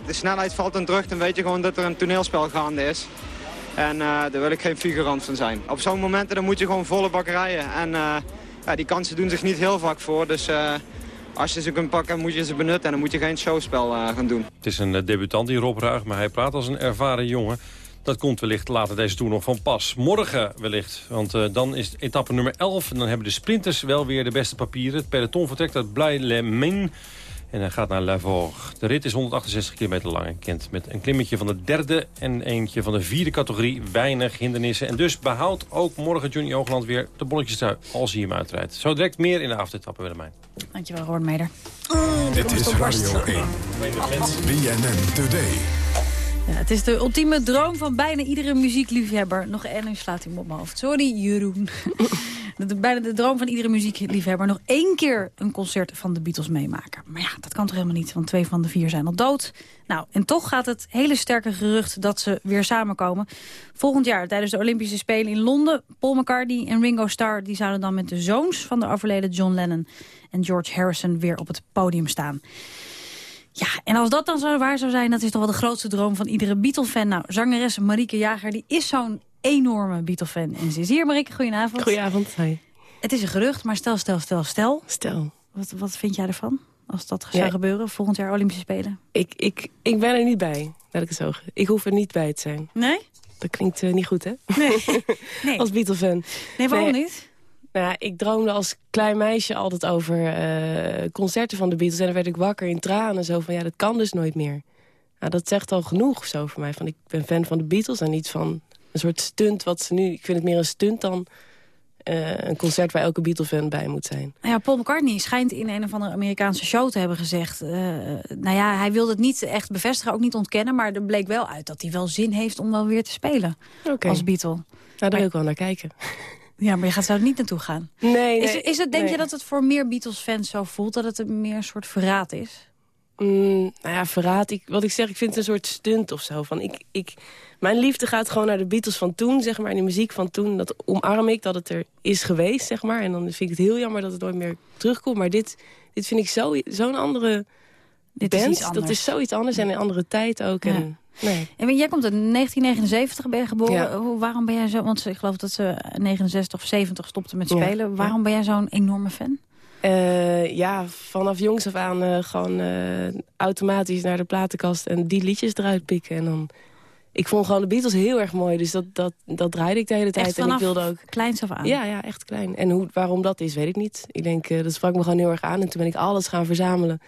de snelheid valt dan terug. Dan weet je gewoon dat er een toneelspel gaande is. En uh, daar wil ik geen figurant van zijn. Op zo'n momenten dan moet je gewoon volle bak rijden. En ja, die kansen doen zich niet heel vaak voor. Dus als je ze kunt pakken, moet je ze benutten. En dan moet je geen showspel gaan doen. Het is een debutant die Rob Ruig, maar hij praat als een ervaren jongen. Dat komt wellicht later deze toer nog van pas. Morgen wellicht, want uh, dan is etappe nummer 11. En dan hebben de sprinters wel weer de beste papieren. Het peloton vertrekt uit Blij-les-Main. En hij gaat naar Lavore. De rit is 168 kilometer lang en kent met een klimmetje van de derde en eentje van de vierde categorie weinig hindernissen. En dus behoudt ook morgen Johnny Hoogland weer de bolletjes uit als hij hem uitrijdt. Zo direct meer in de avondetappe, Willemijn. Dankjewel, Roormeijer. Dit is Radio 1. BNN Today. Ja, het is de ultieme droom van bijna iedere muziekliefhebber. Nog één, nu slaat hij hem op mijn hoofd. Sorry, Jeroen. de, bijna de droom van iedere muziekliefhebber. Nog één keer een concert van de Beatles meemaken. Maar ja, dat kan toch helemaal niet, want twee van de vier zijn al dood. Nou, en toch gaat het hele sterke gerucht dat ze weer samenkomen. Volgend jaar, tijdens de Olympische Spelen in Londen... Paul McCartney en Ringo Starr die zouden dan met de zoons van de overleden John Lennon... en George Harrison weer op het podium staan. Ja, en als dat dan zo waar zou zijn, dat is toch wel de grootste droom van iedere Beatle-fan. Nou, zangeres Marieke Jager, die is zo'n enorme Beatle-fan. En ze is hier, Marieke, goedenavond. Goedenavond, hi. Het is een gerucht, maar stel, stel, stel, stel. Stel. Wat, wat vind jij ervan? Als dat zou gebeuren, volgend jaar Olympische Spelen? Ik, ik, ik ben er niet bij, laat ik het zo Ik hoef er niet bij te zijn. Nee? Dat klinkt uh, niet goed, hè? Nee. nee. Als Beatle-fan. Nee, waarom niet? Nou ja, ik droomde als klein meisje altijd over uh, concerten van de Beatles. En dan werd ik wakker in tranen. Zo van, ja, dat kan dus nooit meer. Nou, dat zegt al genoeg zo voor mij. Van, ik ben fan van de Beatles en niet van een soort stunt. Wat ze nu, ik vind het meer een stunt dan uh, een concert waar elke Beatle-fan bij moet zijn. Nou ja, Paul McCartney schijnt in een of andere Amerikaanse show te hebben gezegd... Uh, nou ja, hij wilde het niet echt bevestigen, ook niet ontkennen... maar er bleek wel uit dat hij wel zin heeft om wel weer te spelen okay. als Beatle. Nou, daar wil ik wel naar kijken. Ja, maar je gaat zo niet naartoe gaan. Nee, nee is, is het, denk je dat het voor meer Beatles-fans zo voelt... dat het een meer een soort verraad is? Mm, nou ja, verraad. Ik, wat ik zeg, ik vind het een soort stunt of zo. Van ik, ik, mijn liefde gaat gewoon naar de Beatles van toen, zeg maar. En de muziek van toen, dat omarm ik, dat het er is geweest, zeg maar. En dan vind ik het heel jammer dat het nooit meer terugkomt. Maar dit, dit vind ik zo'n zo andere Dit is band. iets anders. Dat is zoiets anders en in een andere tijd ook. Ja. En, nee. En jij komt in 1979 ben je geboren. Ja. Waarom ben jij zo... Want ik geloof dat ze 69 of 70 stopte met spelen. ja. Waarom ben jij zo'n enorme fan? Eh, ja, vanaf jongs af aan eh, gewoon eh, automatisch naar de platenkast en die liedjes eruit pikken. En dan, ik vond gewoon de Beatles heel erg mooi, dus dat, dat, dat draaide ik de hele tijd. En ik wilde ook. kleins af aan? Ja, ja, echt klein. En hoe, waarom dat is, weet ik niet. Ik denk, dat sprak me gewoon heel erg aan. En toen ben ik alles gaan verzamelen.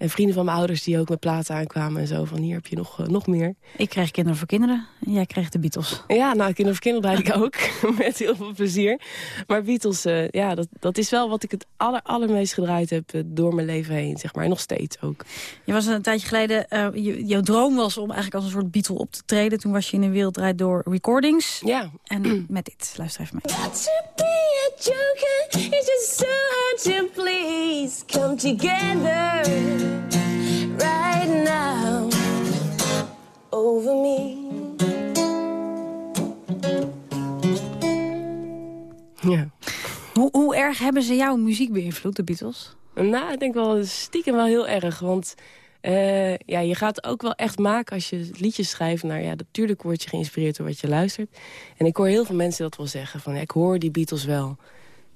En vrienden van mijn ouders die ook met platen aankwamen en zo. Van hier heb je nog, eh, nog meer. Ik kreeg Kinderen voor Kinderen en jij kreeg de Beatles. Ja, nou, Kinderen voor Kinderen draaide ik ook. met heel veel plezier. Maar Beatles, eh, ja, dat, dat is wel wat ik het aller, allermeest gedraaid heb eh, door mijn leven heen, zeg maar. En nog steeds ook. Je was een tijdje geleden, eh, je- jouw droom was om eigenlijk als een soort Beatle op te treden. Toen was je in een wereld draait door recordings. Ja. En met dit, luister even mee. Joker. It's just so hard to please. Come together right now over me. Ja. Hoe, hoe erg hebben ze jouw muziek beïnvloed, de Beatles? Nou, ik denk wel stiekem wel heel erg. Want eh, ja, je gaat ook wel echt maken als je liedjes schrijft. Nou ja, natuurlijk word je geïnspireerd door wat je luistert. En ik hoor heel veel mensen dat wel zeggen. Van, ja, ik hoor die Beatles wel.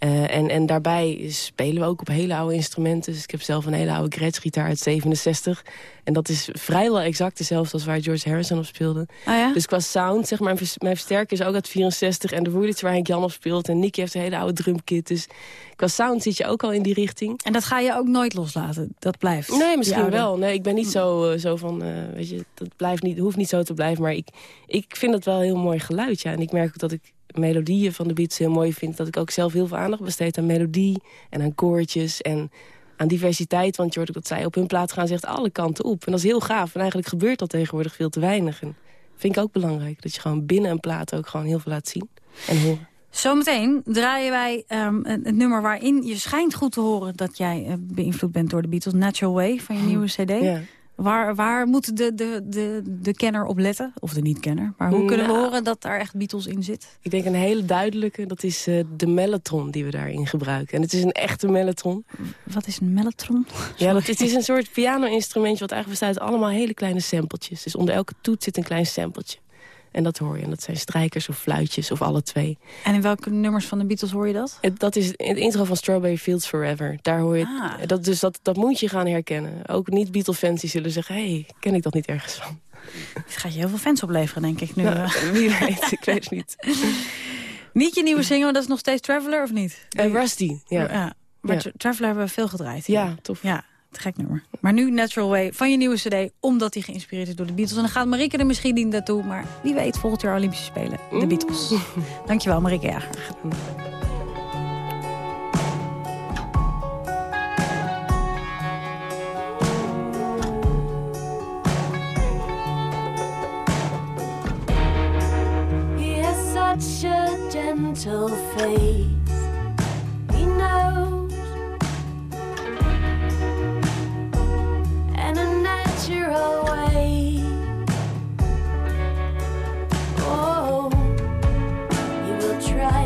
Eh, en, en daarbij spelen we ook op hele oude instrumenten. Dus ik heb zelf een hele oude Gretsch-gitaar uit 67. En dat is vrijwel exact dezelfde als waar George Harrison op speelde. Ah ja? Dus qua sound, zeg maar, mijn vers- mijn versterker is ook uit 64. En de Woolits waar Henk Jan op speelt. En Nicky heeft een hele oude drumkit. Dus qua sound zit je ook al in die richting. En dat ga je ook nooit loslaten? Dat blijft? Nee, misschien wel. Nee, ik ben niet zo, eh, zo van, eh, weet je, dat blijft niet, hoeft niet zo te blijven. Maar ik, ik vind dat wel een heel mooi geluid, ja. En ik merk ook dat ik melodieën van de Beats heel mooi vind. Dat ik ook zelf heel veel aandacht besteed aan melodie en aan koortjes en aan diversiteit. Want je hoort ook dat zij op hun plaat gaan zegt alle kanten op. En dat is heel gaaf. En eigenlijk gebeurt dat tegenwoordig veel te weinig. En vind ik ook belangrijk. Dat je gewoon binnen een plaat ook gewoon heel veel laat zien en horen. Zometeen draaien wij ehm, het nummer waarin je schijnt goed te horen... dat jij eh, beïnvloed bent door de Beatles. Natural Way van je nieuwe cd. Ja. Waar, waar moet de, de, de, de kenner op letten? Of de niet-kenner. Maar hoe kunnen we Nou. horen dat daar echt Beatles in zit? Ik denk een hele duidelijke, dat is eh, de mellotron die we daarin gebruiken. En het is een echte mellotron. Wat is een mellotron? Ja, dat, het is een soort piano-instrumentje wat eigenlijk bestaat uit allemaal hele kleine sampletjes. Dus onder elke toets zit een klein sampletje. En dat hoor je. En dat zijn strijkers of fluitjes of alle twee. En in welke nummers van de Beatles hoor je dat? Het- Dat is in het intro van Strawberry Fields Forever. Daar hoor je Ah. het, dat, dus dat, dat moet je gaan herkennen. Ook niet-Beatle-fans die zullen zeggen... hé, hey, ken ik dat niet ergens van? Dit gaat je heel veel fans opleveren, denk ik. Nu, Nou, eh. wie weet, ik weet het niet. Niet je nieuwe single, dat is nog steeds Traveler, of niet? En Rusty, ja. Maar Ja. Tra- Traveler hebben we veel gedraaid. hier. Ja, tof. Ja, te gek nummer. Maar nu Natural Way van je nieuwe cd, omdat hij geïnspireerd is door de Beatles. En dan gaat Marieke er misschien niet naartoe, maar wie weet volgend jaar Olympische Spelen. De Beatles. Dankjewel, Marieke Jager. He has such a gentle face. Natural way. Oh, he will try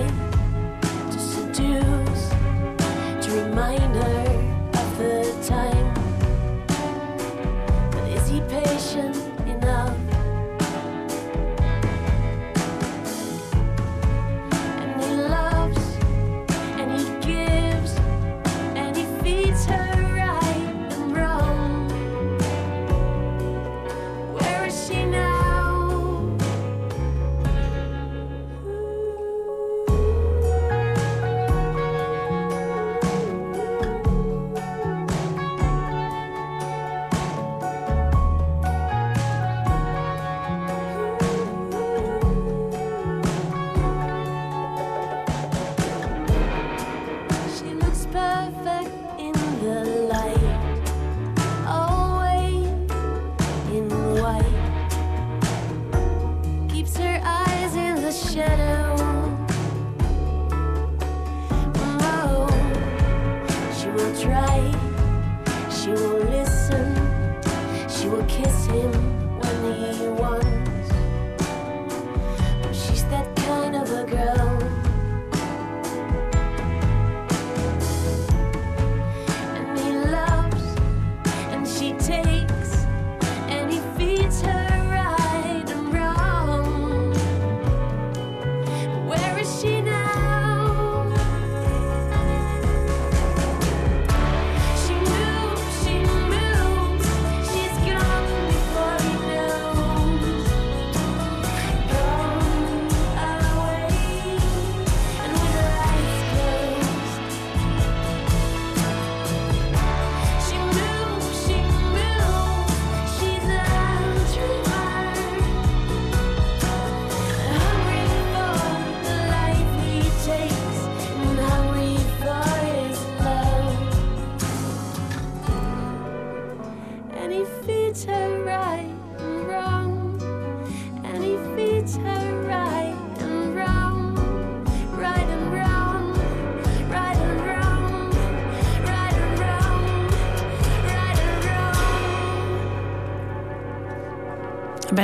to seduce, to remind her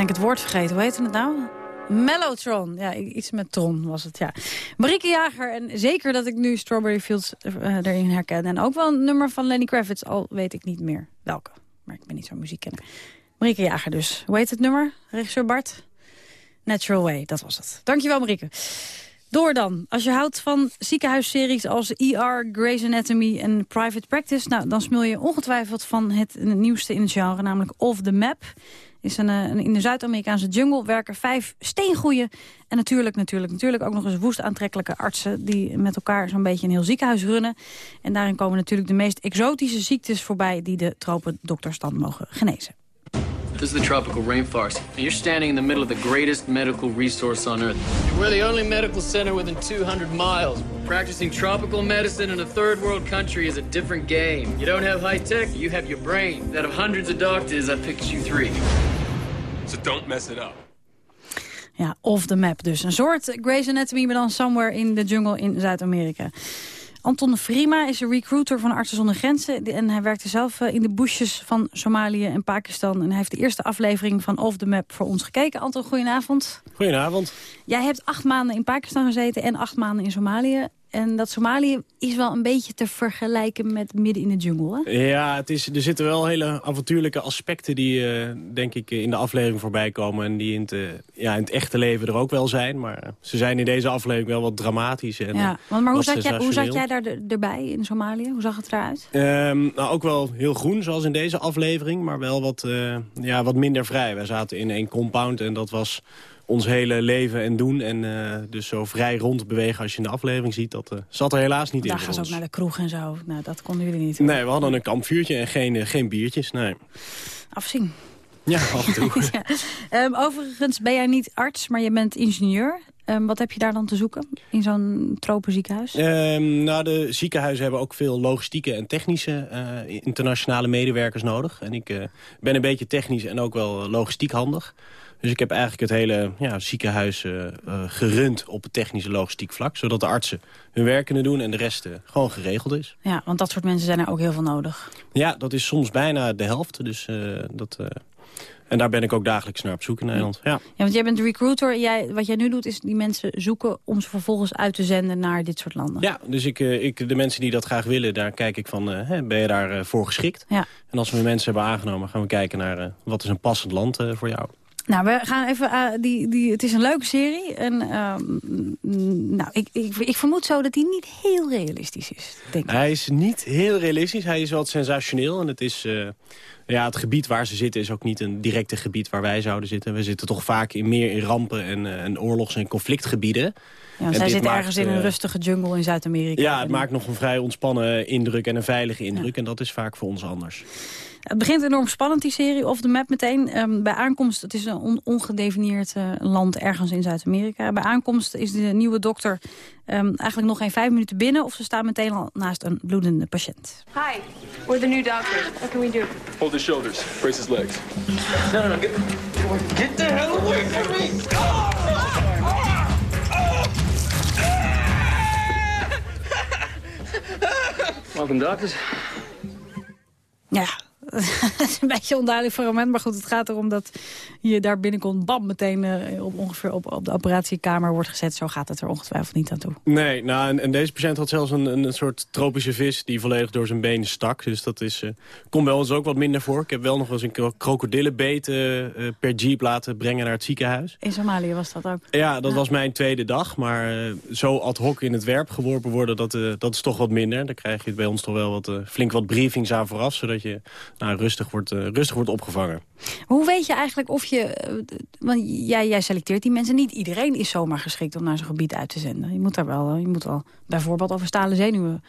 ik het woord vergeten. Hoe heette het nou? Mellotron. Ja, iets met tron was het, ja. Marieke Jager. En zeker dat ik nu Strawberry Fields uh, erin herken. En ook wel een nummer van Lenny Kravitz. Al weet ik niet meer welke. Maar ik ben niet zo'n muziekkenner. Marieke Jager dus. Hoe heet het nummer? Regisseur Bart? Natural Way, dat was het. Dankjewel Marieke. Door dan. Als je houdt van ziekenhuisseries als ER, Grey's Anatomy en Private Practice... Nou, dan smul je ongetwijfeld van het nieuwste in het genre, namelijk Off the Map. Is een, een in de Zuid-Amerikaanse jungle werken vijf steengoeie... en natuurlijk, natuurlijk, natuurlijk ook nog eens woest aantrekkelijke artsen... die met elkaar zo'n beetje een heel ziekenhuis runnen. En daarin komen natuurlijk de meest exotische ziektes voorbij... die de tropendokters dan mogen genezen. This is the tropical rainforest, and you're standing in the middle of the greatest medical resource on Earth. We're the only medical center within 200 miles. Practicing tropical medicine in a third world country is a different game. You don't have high tech, you have your brain. Out of hundreds of doctors, I picked you three. So don't mess it up. Ja, off the map dus. Een soort Grey's Anatomy, maar dan somewhere in the jungle in Zuid-Amerika. Anton Frima is een recruiter van Artsen zonder Grenzen. En hij werkte zelf eh, in de bushes van Somalië en Pakistan. En hij heeft de eerste aflevering van Off the Map voor ons gekeken. Anton, goedenavond. Goedenavond. Jij hebt acht maanden in Pakistan gezeten en acht maanden in Somalië. En dat Somalië is wel een beetje te vergelijken met midden in de jungle, hè? Ja, het is, er zitten wel hele avontuurlijke aspecten die, uh, denk ik, in de aflevering voorbij komen. En die in het, uh, ja, in het echte leven er ook wel zijn. Maar ze zijn in deze aflevering wel wat dramatisch. En, ja, want, maar hoe zat, jij, hoe zat jij daar erbij in Somalië? Hoe zag het eruit? Um, nou, ook wel heel groen, zoals in deze aflevering. Maar wel wat, uh, ja, wat minder vrij. Wij zaten in één compound en dat was ons hele leven en doen. En uh, dus zo vrij rond bewegen als je in de aflevering ziet. Dat uh, zat er helaas niet Daar in Daar gaan ze ook naar de kroeg en zo. Nou, dat konden jullie niet. Nee, we hadden een kampvuurtje en geen, uh, geen biertjes. Nee. Afzien. Ja, af en toe. ja. um, overigens ben jij niet arts, maar je bent ingenieur. Um, wat heb je daar dan te zoeken in zo'n tropenziekenhuis? Um, nou, de ziekenhuizen hebben ook veel logistieke en technische internationale medewerkers nodig. En ik ben een beetje technisch en ook wel logistiek handig. Dus ik heb eigenlijk het hele ja, ziekenhuis uh, uh, gerund op het technische logistiek vlak. Zodat de artsen hun werk kunnen doen en de rest uh, gewoon geregeld is. Ja, want dat soort mensen zijn er ook heel veel nodig. Ja, dat is soms bijna de helft. Dus dat... En daar ben ik ook dagelijks naar op zoek in Nederland. Ja, ja want jij bent recruiter. Jij, wat jij nu doet is die mensen zoeken om ze vervolgens uit te zenden naar dit soort landen. Ja, dus ik, ik, de mensen die dat graag willen, daar kijk ik van, ben je daarvoor voor geschikt? Ja. En als we mensen hebben aangenomen, gaan we kijken naar wat is een passend land voor jou. Nou, we gaan even. Uh, die, die, het is een leuke serie. En, uh, nou, ik, ik, ik vermoed zo dat hij niet heel realistisch is. Denk ik. Hij is niet heel realistisch. Hij is wel sensationeel. En het is. Uh, ja, het gebied waar ze zitten is ook niet een directe gebied waar wij zouden zitten. We zitten toch vaak in, meer in rampen en, en oorlogs- en conflictgebieden. Ja, zij zitten ergens in een rustige jungle in Zuid-Amerika. Ja, het maakt nog een vrij ontspannen indruk en een veilige indruk. Ja. En dat is vaak voor ons anders. Het begint enorm spannend, die serie, of de map meteen. Um, bij aankomst, het is een on ongedefinieerd uh, land ergens in Zuid-Amerika. Bij aankomst is de nieuwe dokter um, eigenlijk nog geen vijf minuten binnen... of ze staan meteen al naast een bloedende patiënt. Hi, we're the new doctors. What can we do? Hold his shoulders, brace his legs. No, no, no, get, get the hell away from me! Welcome, doctors. Ja, is een beetje een onduidelijk fragment. Maar goed, het gaat erom dat je daar binnenkomt... bam, meteen uh, op, ongeveer op, op de operatiekamer wordt gezet. Zo gaat het er ongetwijfeld niet aan toe. Nee, nou, en, en deze patiënt had zelfs een, een soort tropische vis... die volledig door zijn benen stak. Dus dat is, uh, komt bij ons ook wat minder voor. Ik heb wel nog eens een krokodillenbeet uh, per jeep laten brengen naar het ziekenhuis. In Somalië was dat ook? Ja, dat ja. was mijn tweede dag. Maar zo ad hoc in het werp geworpen worden, dat, dat is toch wat minder. Dan krijg je bij ons toch wel wat, flink wat briefings aan vooraf... zodat je nou, rustig, wordt, uh, rustig wordt opgevangen. Hoe weet je eigenlijk of je... Uh, want jij, jij selecteert die mensen. Niet iedereen is zomaar geschikt om naar zo'n gebied uit te zenden. Je moet daar wel, je moet wel bijvoorbeeld over stalen zenuwen...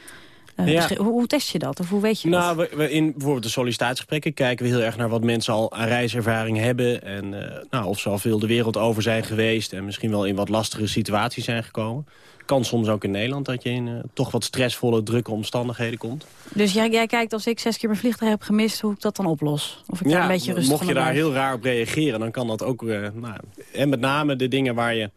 Uh, ja. hoe, hoe, test je dat? Of hoe weet je nou, dat? We, we in bijvoorbeeld de sollicitatiegesprekken kijken we heel erg naar wat mensen al aan reiservaring hebben. En nou, of ze al veel de wereld over zijn geweest. En misschien wel in wat lastige situaties zijn gekomen kan soms ook in Nederland dat je in uh, toch wat stressvolle, drukke omstandigheden komt. Dus jij, jij, kijkt als ik zes keer mijn vliegtuig heb gemist, hoe ik dat dan oplos? Of ik ja, een beetje rustig mocht je daar heel raar op reageren, dan kan dat ook... Uh, nou, en met name de dingen waar je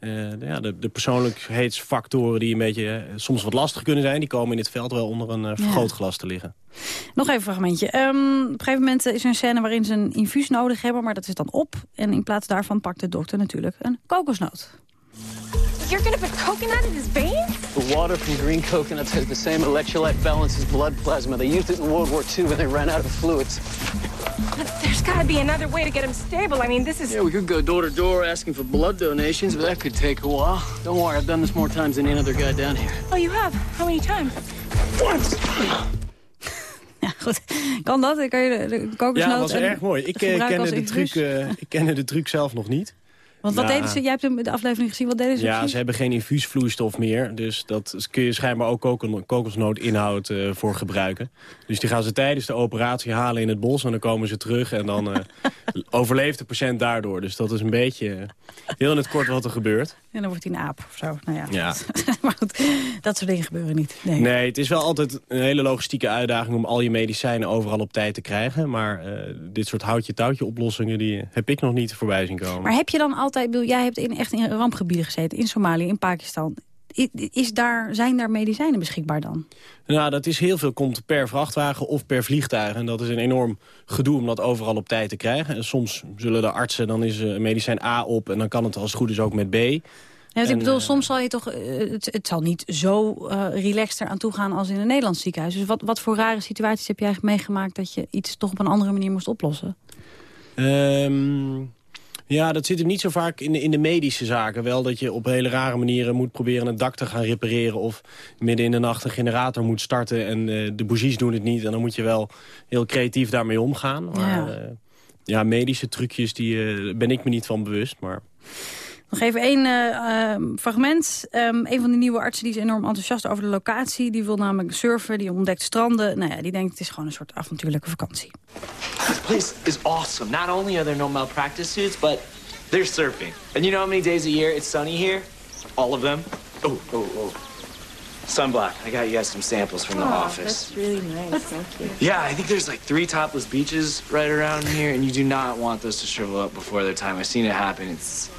eh, de, ja, de, de persoonlijkheidsfactoren die een beetje eh, soms wat lastig kunnen zijn... die komen in het veld wel onder een eh, vergrootglas te liggen. Nog even een fragmentje. Ehm, op een gegeven moment is er een scène waarin ze een infuus nodig hebben... maar dat is dan op. En in plaats daarvan pakt de dokter natuurlijk een kokosnoot. You're gonna put coconut in his veins? The water from green coconuts has the same electrolyte balance as blood plasma. They used it in World War II when they ran out of fluids. There's gotta be another way to get him stable. I mean, this is... Yeah, we could go door to door asking for blood donations, but that could take a while. Don't worry, I've done this more times than any other guy down here. Oh, you have? How many times? Once! Ja, goed. Kan dat? Kan je de, kokosnoot... Ja, dat was erg mooi. Ik, eh, kende de truc, eh, ik kende de truc zelf nog niet. Want wat Ja. deden ze? Jij hebt hem de aflevering gezien. Wat deden ze Ja, precies? ze hebben geen infuusvloeistof meer. Dus dat kun je schijnbaar ook kokos- kokosnootinhoud eh, voor gebruiken. Dus die gaan ze tijdens de operatie halen in het bos. En dan komen ze terug en dan eh, overleeft de patiënt daardoor. Dus dat is een beetje eh, heel in het kort wat er gebeurt. En dan wordt hij een aap of zo. Nou ja. Ja. maar goed, dat soort dingen gebeuren niet. Nee. Nee, het is wel altijd een hele logistieke uitdaging... om al je medicijnen overal op tijd te krijgen. Maar eh, dit soort houtje-touwtje oplossingen... die heb ik nog niet voorbij zien komen. Maar heb je dan altijd... bedoel, Jij hebt in, echt in rampgebieden gezeten. In Somalië, in Pakistan. Is daar, zijn daar medicijnen beschikbaar dan? Nou, dat is heel veel komt per vrachtwagen of per vliegtuig. En dat is een enorm gedoe om dat overal op tijd te krijgen. En soms zullen de artsen, dan is eh, medicijn A op... en dan kan het als het goed is ook met B. Ja, ik bedoel, eh, soms zal je toch... eh, het, het zal niet zo relaxed eraan toe gaan als in een Nederlands ziekenhuis. Dus wat, wat voor rare situaties heb jij eigenlijk meegemaakt... dat je iets toch op een andere manier moest oplossen? Ehm, ja, dat zit hem niet zo vaak in de, in de medische zaken. Wel dat je op hele rare manieren moet proberen een dak te gaan repareren... of midden in de nacht een generator moet starten en eh, de bougies doen het niet. En dan moet je wel heel creatief daarmee omgaan. Maar Ja. ja, ja medische trucjes, die eh, ben ik me niet van bewust. Maar Nog even één eh, ehm, fragment. Ehm, een van de nieuwe artsen die is enorm enthousiast over de locatie. Die wil namelijk surfen, die ontdekt stranden. Nou ja, die denkt het is gewoon een soort avontuurlijke vakantie. This place is awesome. Not only are there no malpractice suits, but there's surfing. And you know how many days a year it's sunny here? All of them. Oh, oh, oh. Sunblock. I got you guys some samples from the office. really nice. Thank you. Yeah, I think there's like three topless beaches right around here, and you do not want those to shrivel up before their time. I've seen it happen. It's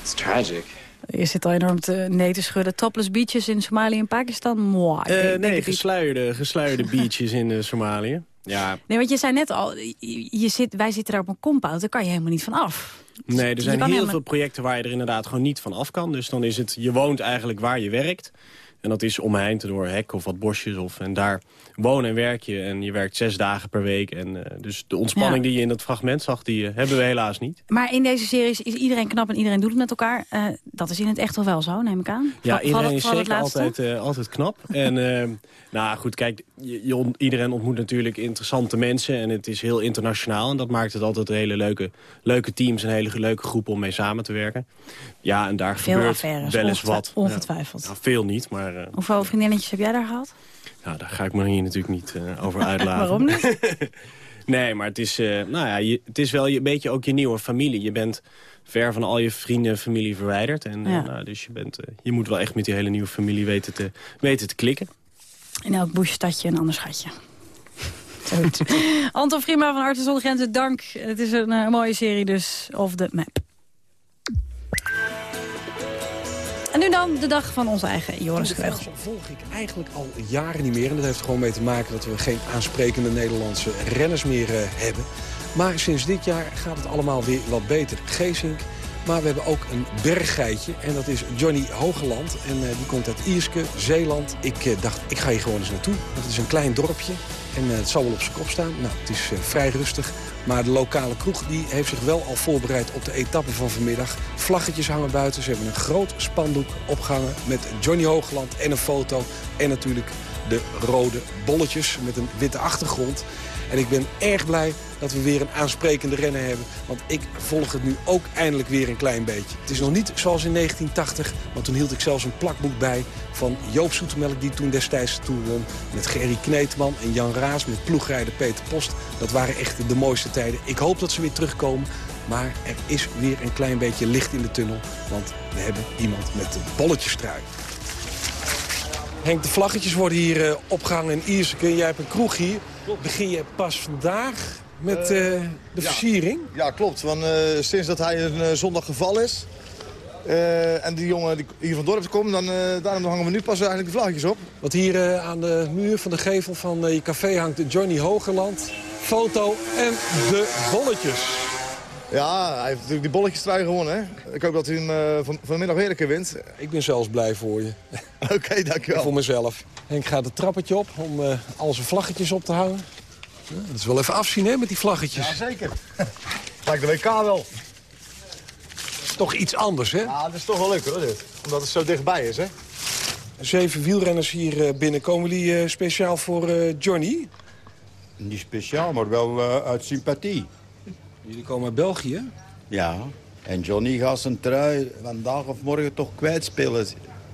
it's tragic. Je zit al enorm te nee te schudden. Topless beaches in Somalië en Pakistan? Ik Eh, denk- nee, gesluierde, gesluierde beaches in eh, Somalië. Ja, Nee, want je zei net al, je zit, wij zitten daar op een compound. Daar kan je helemaal niet van af. Nee, er zijn heel helemaal- veel projecten waar je er inderdaad gewoon niet van af kan. Dus dan is het, je woont eigenlijk waar je werkt. En dat is omheind door hek of wat bosjes. Of, en daar woon en werk je. En je werkt zes dagen per week. En, eh, dus de ontspanning Ja. die je in dat fragment zag, die eh, hebben we helaas niet. Maar in deze series is iedereen knap en iedereen doet het met elkaar. Eh, dat is in het echt wel wel zo, neem ik aan. Ja, iedereen is zeker altijd, altijd knap. En nou goed, kijk, je, iedereen ontmoet natuurlijk interessante mensen. En het is heel internationaal. En dat maakt het altijd hele leuke, leuke teams en hele leuke groepen om mee samen te werken. Ja, en daar Veel gebeurt affaires, wel eens wat. ongetwijfeld. Ja, nou, veel niet, maar eh, Hoeveel vriendinnetjes heb jij daar gehad? ja, daar ga ik me hier natuurlijk niet eh, over uitlaten. Waarom niet? nee, maar het is, eh, nou ja, je, het is wel je- een beetje ook je nieuwe familie. Je bent ver van al je vrienden en familie verwijderd. En, Ja. nou, dus je, bent, je moet wel echt met die hele nieuwe familie weten te, weten te klikken. In elk bushstadje een ander schatje. Anton Frima van Artsen zonder Grenzen, dank. Het is een eh, mooie serie dus, of the map. En nu dan de dag van onze eigen Joris Kreugel. Volg ik eigenlijk al jaren niet meer. En dat heeft er gewoon mee te maken dat we geen aansprekende Nederlandse renners meer eh, hebben. Maar sinds dit jaar gaat het allemaal weer wat beter. Geesink. Maar we hebben ook een berggeitje. En dat is Johnny Hogeland. En eh, die komt uit Ierske, Zeeland. Ik eh, dacht, ik ga hier gewoon eens naartoe. Want het is een klein dorpje. En het zal wel op zijn kop staan. Nou, het is vrij rustig. Maar de lokale kroeg die heeft zich wel al voorbereid op de etappe van vanmiddag. Vlaggetjes hangen buiten. Ze hebben een groot spandoek opgehangen met Johnny Hoogland en een foto. En natuurlijk de rode bolletjes met een witte achtergrond. En ik ben erg blij dat we weer een aansprekende renner hebben. Want ik volg het nu ook eindelijk weer een klein beetje. Het is nog niet zoals in 1980, want toen hield ik zelfs een plakboek bij... van Joop Zoetemelk, die toen destijds de Tour won... met Gerry Kneteman en Jan Raas met ploegrijder Peter Post. Dat waren echt de mooiste tijden. Ik hoop dat ze weer terugkomen. Maar er is weer een klein beetje licht in de tunnel. Want we hebben iemand met de bolletjestrui. Henk, de vlaggetjes worden hier eh, opgehangen in Ierseke. Jij hebt een kroeg hier. Begin je pas vandaag met eh, de ja. versiering? Ja, klopt. Want eh, sinds dat hij een eh, zondag geval is... Eh, en die jongen die hier van dorp komt, dan, eh, daarom hangen we nu pas eigenlijk de vlaggetjes op. Want hier eh, aan de muur van de gevel van eh, je café hangt de Johnny Hogerland. Foto en de bolletjes. Ja, hij heeft natuurlijk die bolletjes trui gewonnen. Hè? Ik hoop dat hij hem eh, van, vanmiddag weer een keer wint. Ik ben zelfs blij voor je. Oké, dankjewel. En voor mezelf. Henk gaat het trappetje op om eh, al zijn vlaggetjes op te. Ja, dat is wel even afzien hè, met die vlaggetjes. Ja, zeker. Lijkt de WK wel. Toch iets anders, hè? Ja, dat is toch wel leuk hoor, dit. Omdat het zo dichtbij is, hè? Zeven wielrenners hier eh, binnen. Komen die eh, speciaal voor eh, Johnny? Niet speciaal, maar wel uit sympathie. Jullie komen uit België? Ja. En Johnny gaat zijn trui vandaag of morgen toch kwijtspelen,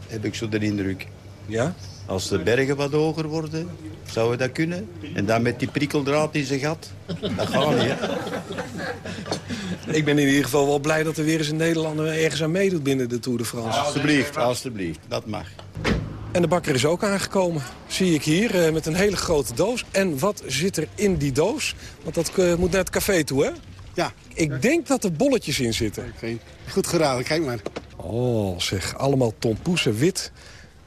heb ik zo de indruk. Ja? Als de bergen wat hoger worden, zouden we dat kunnen? En dan met die prikkeldraad in zijn gat? Dat gaat niet, hè? Ik ben in ieder geval wel blij dat er weer eens een Nederlander ergens aan meedoet binnen de Tour de France. Alsjeblieft, alsjeblieft. Dat mag. En de bakker is ook aangekomen. Zie ik hier, eh, met een hele grote doos. En wat zit er in die doos? Want dat eh, moet naar het café toe, hè? Ja. Ik denk dat er bolletjes in zitten. Oké, Goed geraden, kijk maar. Oh, zeg, allemaal tompoesen wit.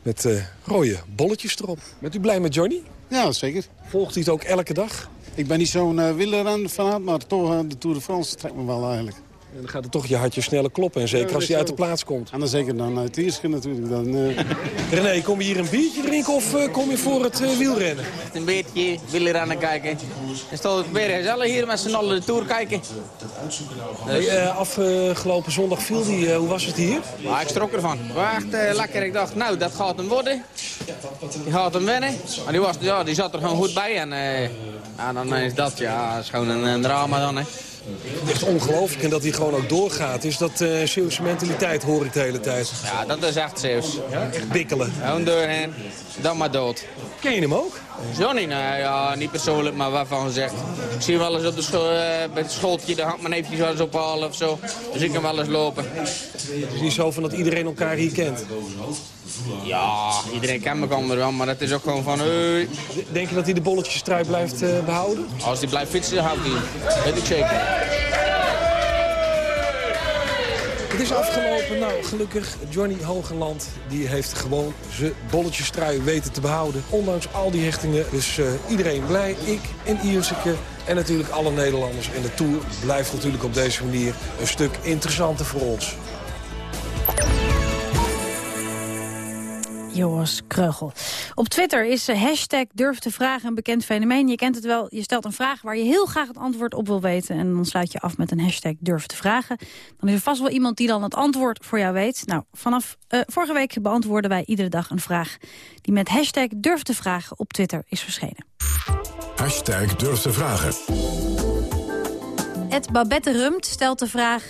Met eh, rode bolletjes erop. Bent u blij met Johnny? Ja, zeker. Volgt u het ook elke dag? Ik ben niet zo'n uh, wielrenner vanuit, maar toch uh, de Tour de France trekt me wel eigenlijk. En dan gaat het toch je hartje sneller kloppen. En zeker als hij is uit de plaats komt. En dan zeker dan uit Ierske natuurlijk. Dan, eh, René, kom je hier een biertje drinken of eh, kom je voor het eh, wielrennen? Een beetje wielrennen kijken. En staat het weer gezellig hier met z'n allen de Tour kijken. Hey, eh, afgelopen zondag viel die. eh, hoe was het hier? Maar ik strok ervan. Echt eh, lekker. Ik dacht, nou, dat gaat hem worden. Die gaat hem winnen. Maar die, was, ja, die zat er gewoon goed bij. En eh, ja, dan is dat ja, is gewoon een, een drama dan. Hè. Echt ongelooflijk. En dat hij gewoon ook doorgaat. Is dat eh Zeeuwse mentaliteit, hoor ik de hele tijd. Ja, dat is echt Zeeuws. Ja, echt bikkelen. Gewoon doorheen, dan maar dood. Ken je hem ook? Johnny, nou ja, niet persoonlijk, maar waarvan gezegd. Ik zie hem wel eens op de school, eh, bij het schooltje, daar hangt mijn neefjes wel eens ophalen of zo. Dus ik kan wel eens lopen. Het is niet zo van dat iedereen elkaar hier kent. Ja, iedereen kent elkaar wel, maar het is ook gewoon van... Hey. Denk je dat hij de bolletjes trui blijft eh, behouden? Als hij blijft fietsen, houdt hij hem. Weet ik zeker. Het is afgelopen. Nou, gelukkig, Johnny Hogeland die heeft gewoon zijn bolletjestrui weten te behouden. Ondanks al die hechtingen. Dus eh, iedereen blij. Ik en Ierseke en natuurlijk alle Nederlanders. En de Tour blijft natuurlijk op deze manier een stuk interessanter voor ons. Joris Kreugel. Op Twitter is eh, hashtag durf te vragen een bekend fenomeen. Je kent het wel, je stelt een vraag waar je heel graag het antwoord op wil weten. En dan sluit je af met een hashtag durf te vragen. Dan is er vast wel iemand die dan het antwoord voor jou weet. Nou, vanaf uh, vorige week beantwoorden wij iedere dag een vraag... die met hashtag durf te vragen op Twitter is verschenen. Hashtag durf te vragen. Ed Babette Rumt stelt de vraag...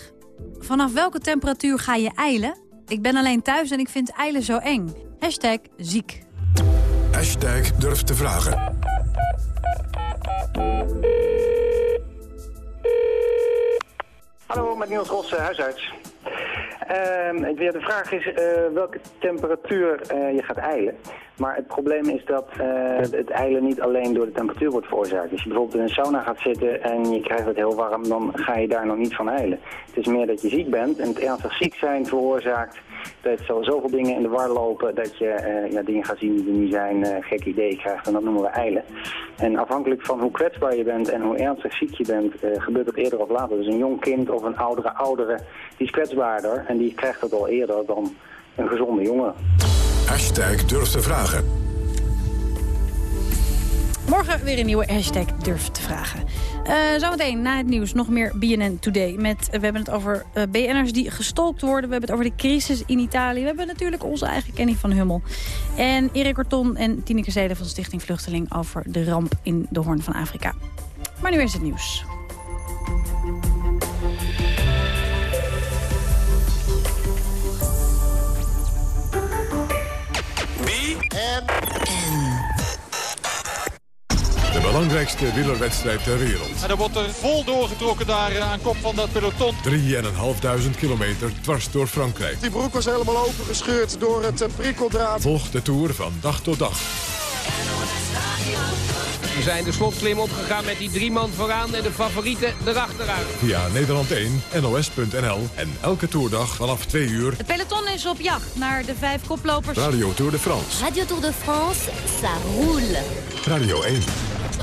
vanaf welke temperatuur ga je eilen? Ik ben alleen thuis en ik vind eilen zo eng. Hashtag ziek. Hashtag durf te vragen. Hallo, met Niels Ros, huisarts. Uh, de vraag is uh, welke temperatuur uh, je gaat eilen. Maar het probleem is dat uh, het eilen niet alleen door de temperatuur wordt veroorzaakt. Als je bijvoorbeeld in een sauna gaat zitten en je krijgt het heel warm, dan ga je daar nog niet van eilen. Het is meer dat je ziek bent en het ernstig ziek zijn veroorzaakt dat zo zoveel dingen in de war lopen dat je ja, dingen gaat zien die er niet zijn, gek ideeën krijgt en dat noemen we eilen. En afhankelijk van hoe kwetsbaar je bent en hoe ernstig ziek je bent, gebeurt het eerder of later. Dus een jong kind of een oudere oudere, die is kwetsbaarder en die krijgt het al eerder dan een gezonde jongen. Hashtag durf te vragen. Morgen weer een nieuwe hashtag durf te vragen. Uh, zometeen na het nieuws nog meer BNN Today. Met, we hebben het over uh, BN'ers die gestolkt worden. We hebben het over de crisis in Italië. We hebben natuurlijk onze eigen Kenny van Hummel. En Erik Orton en Tineke Zeden van Stichting Vluchteling... over de ramp in de Hoorn van Afrika. Maar nu is het nieuws. De belangrijkste wielerwedstrijd ter wereld. En er wordt er vol doorgetrokken daar aan kop van dat peloton. 3.500 kilometer dwars door Frankrijk. Die broek was helemaal opengescheurd door het prikkeldraad. Volg de Tour van dag tot dag. Ze zijn de slotslim opgegaan met die drie man vooraan en de favorieten erachteraan. Via Nederland 1, NOS.nl en elke toerdag vanaf 2 uur... Het peloton is op jacht naar de vijf koplopers. Radio Tour de France. Radio Tour de France, ça roule. Radio 1.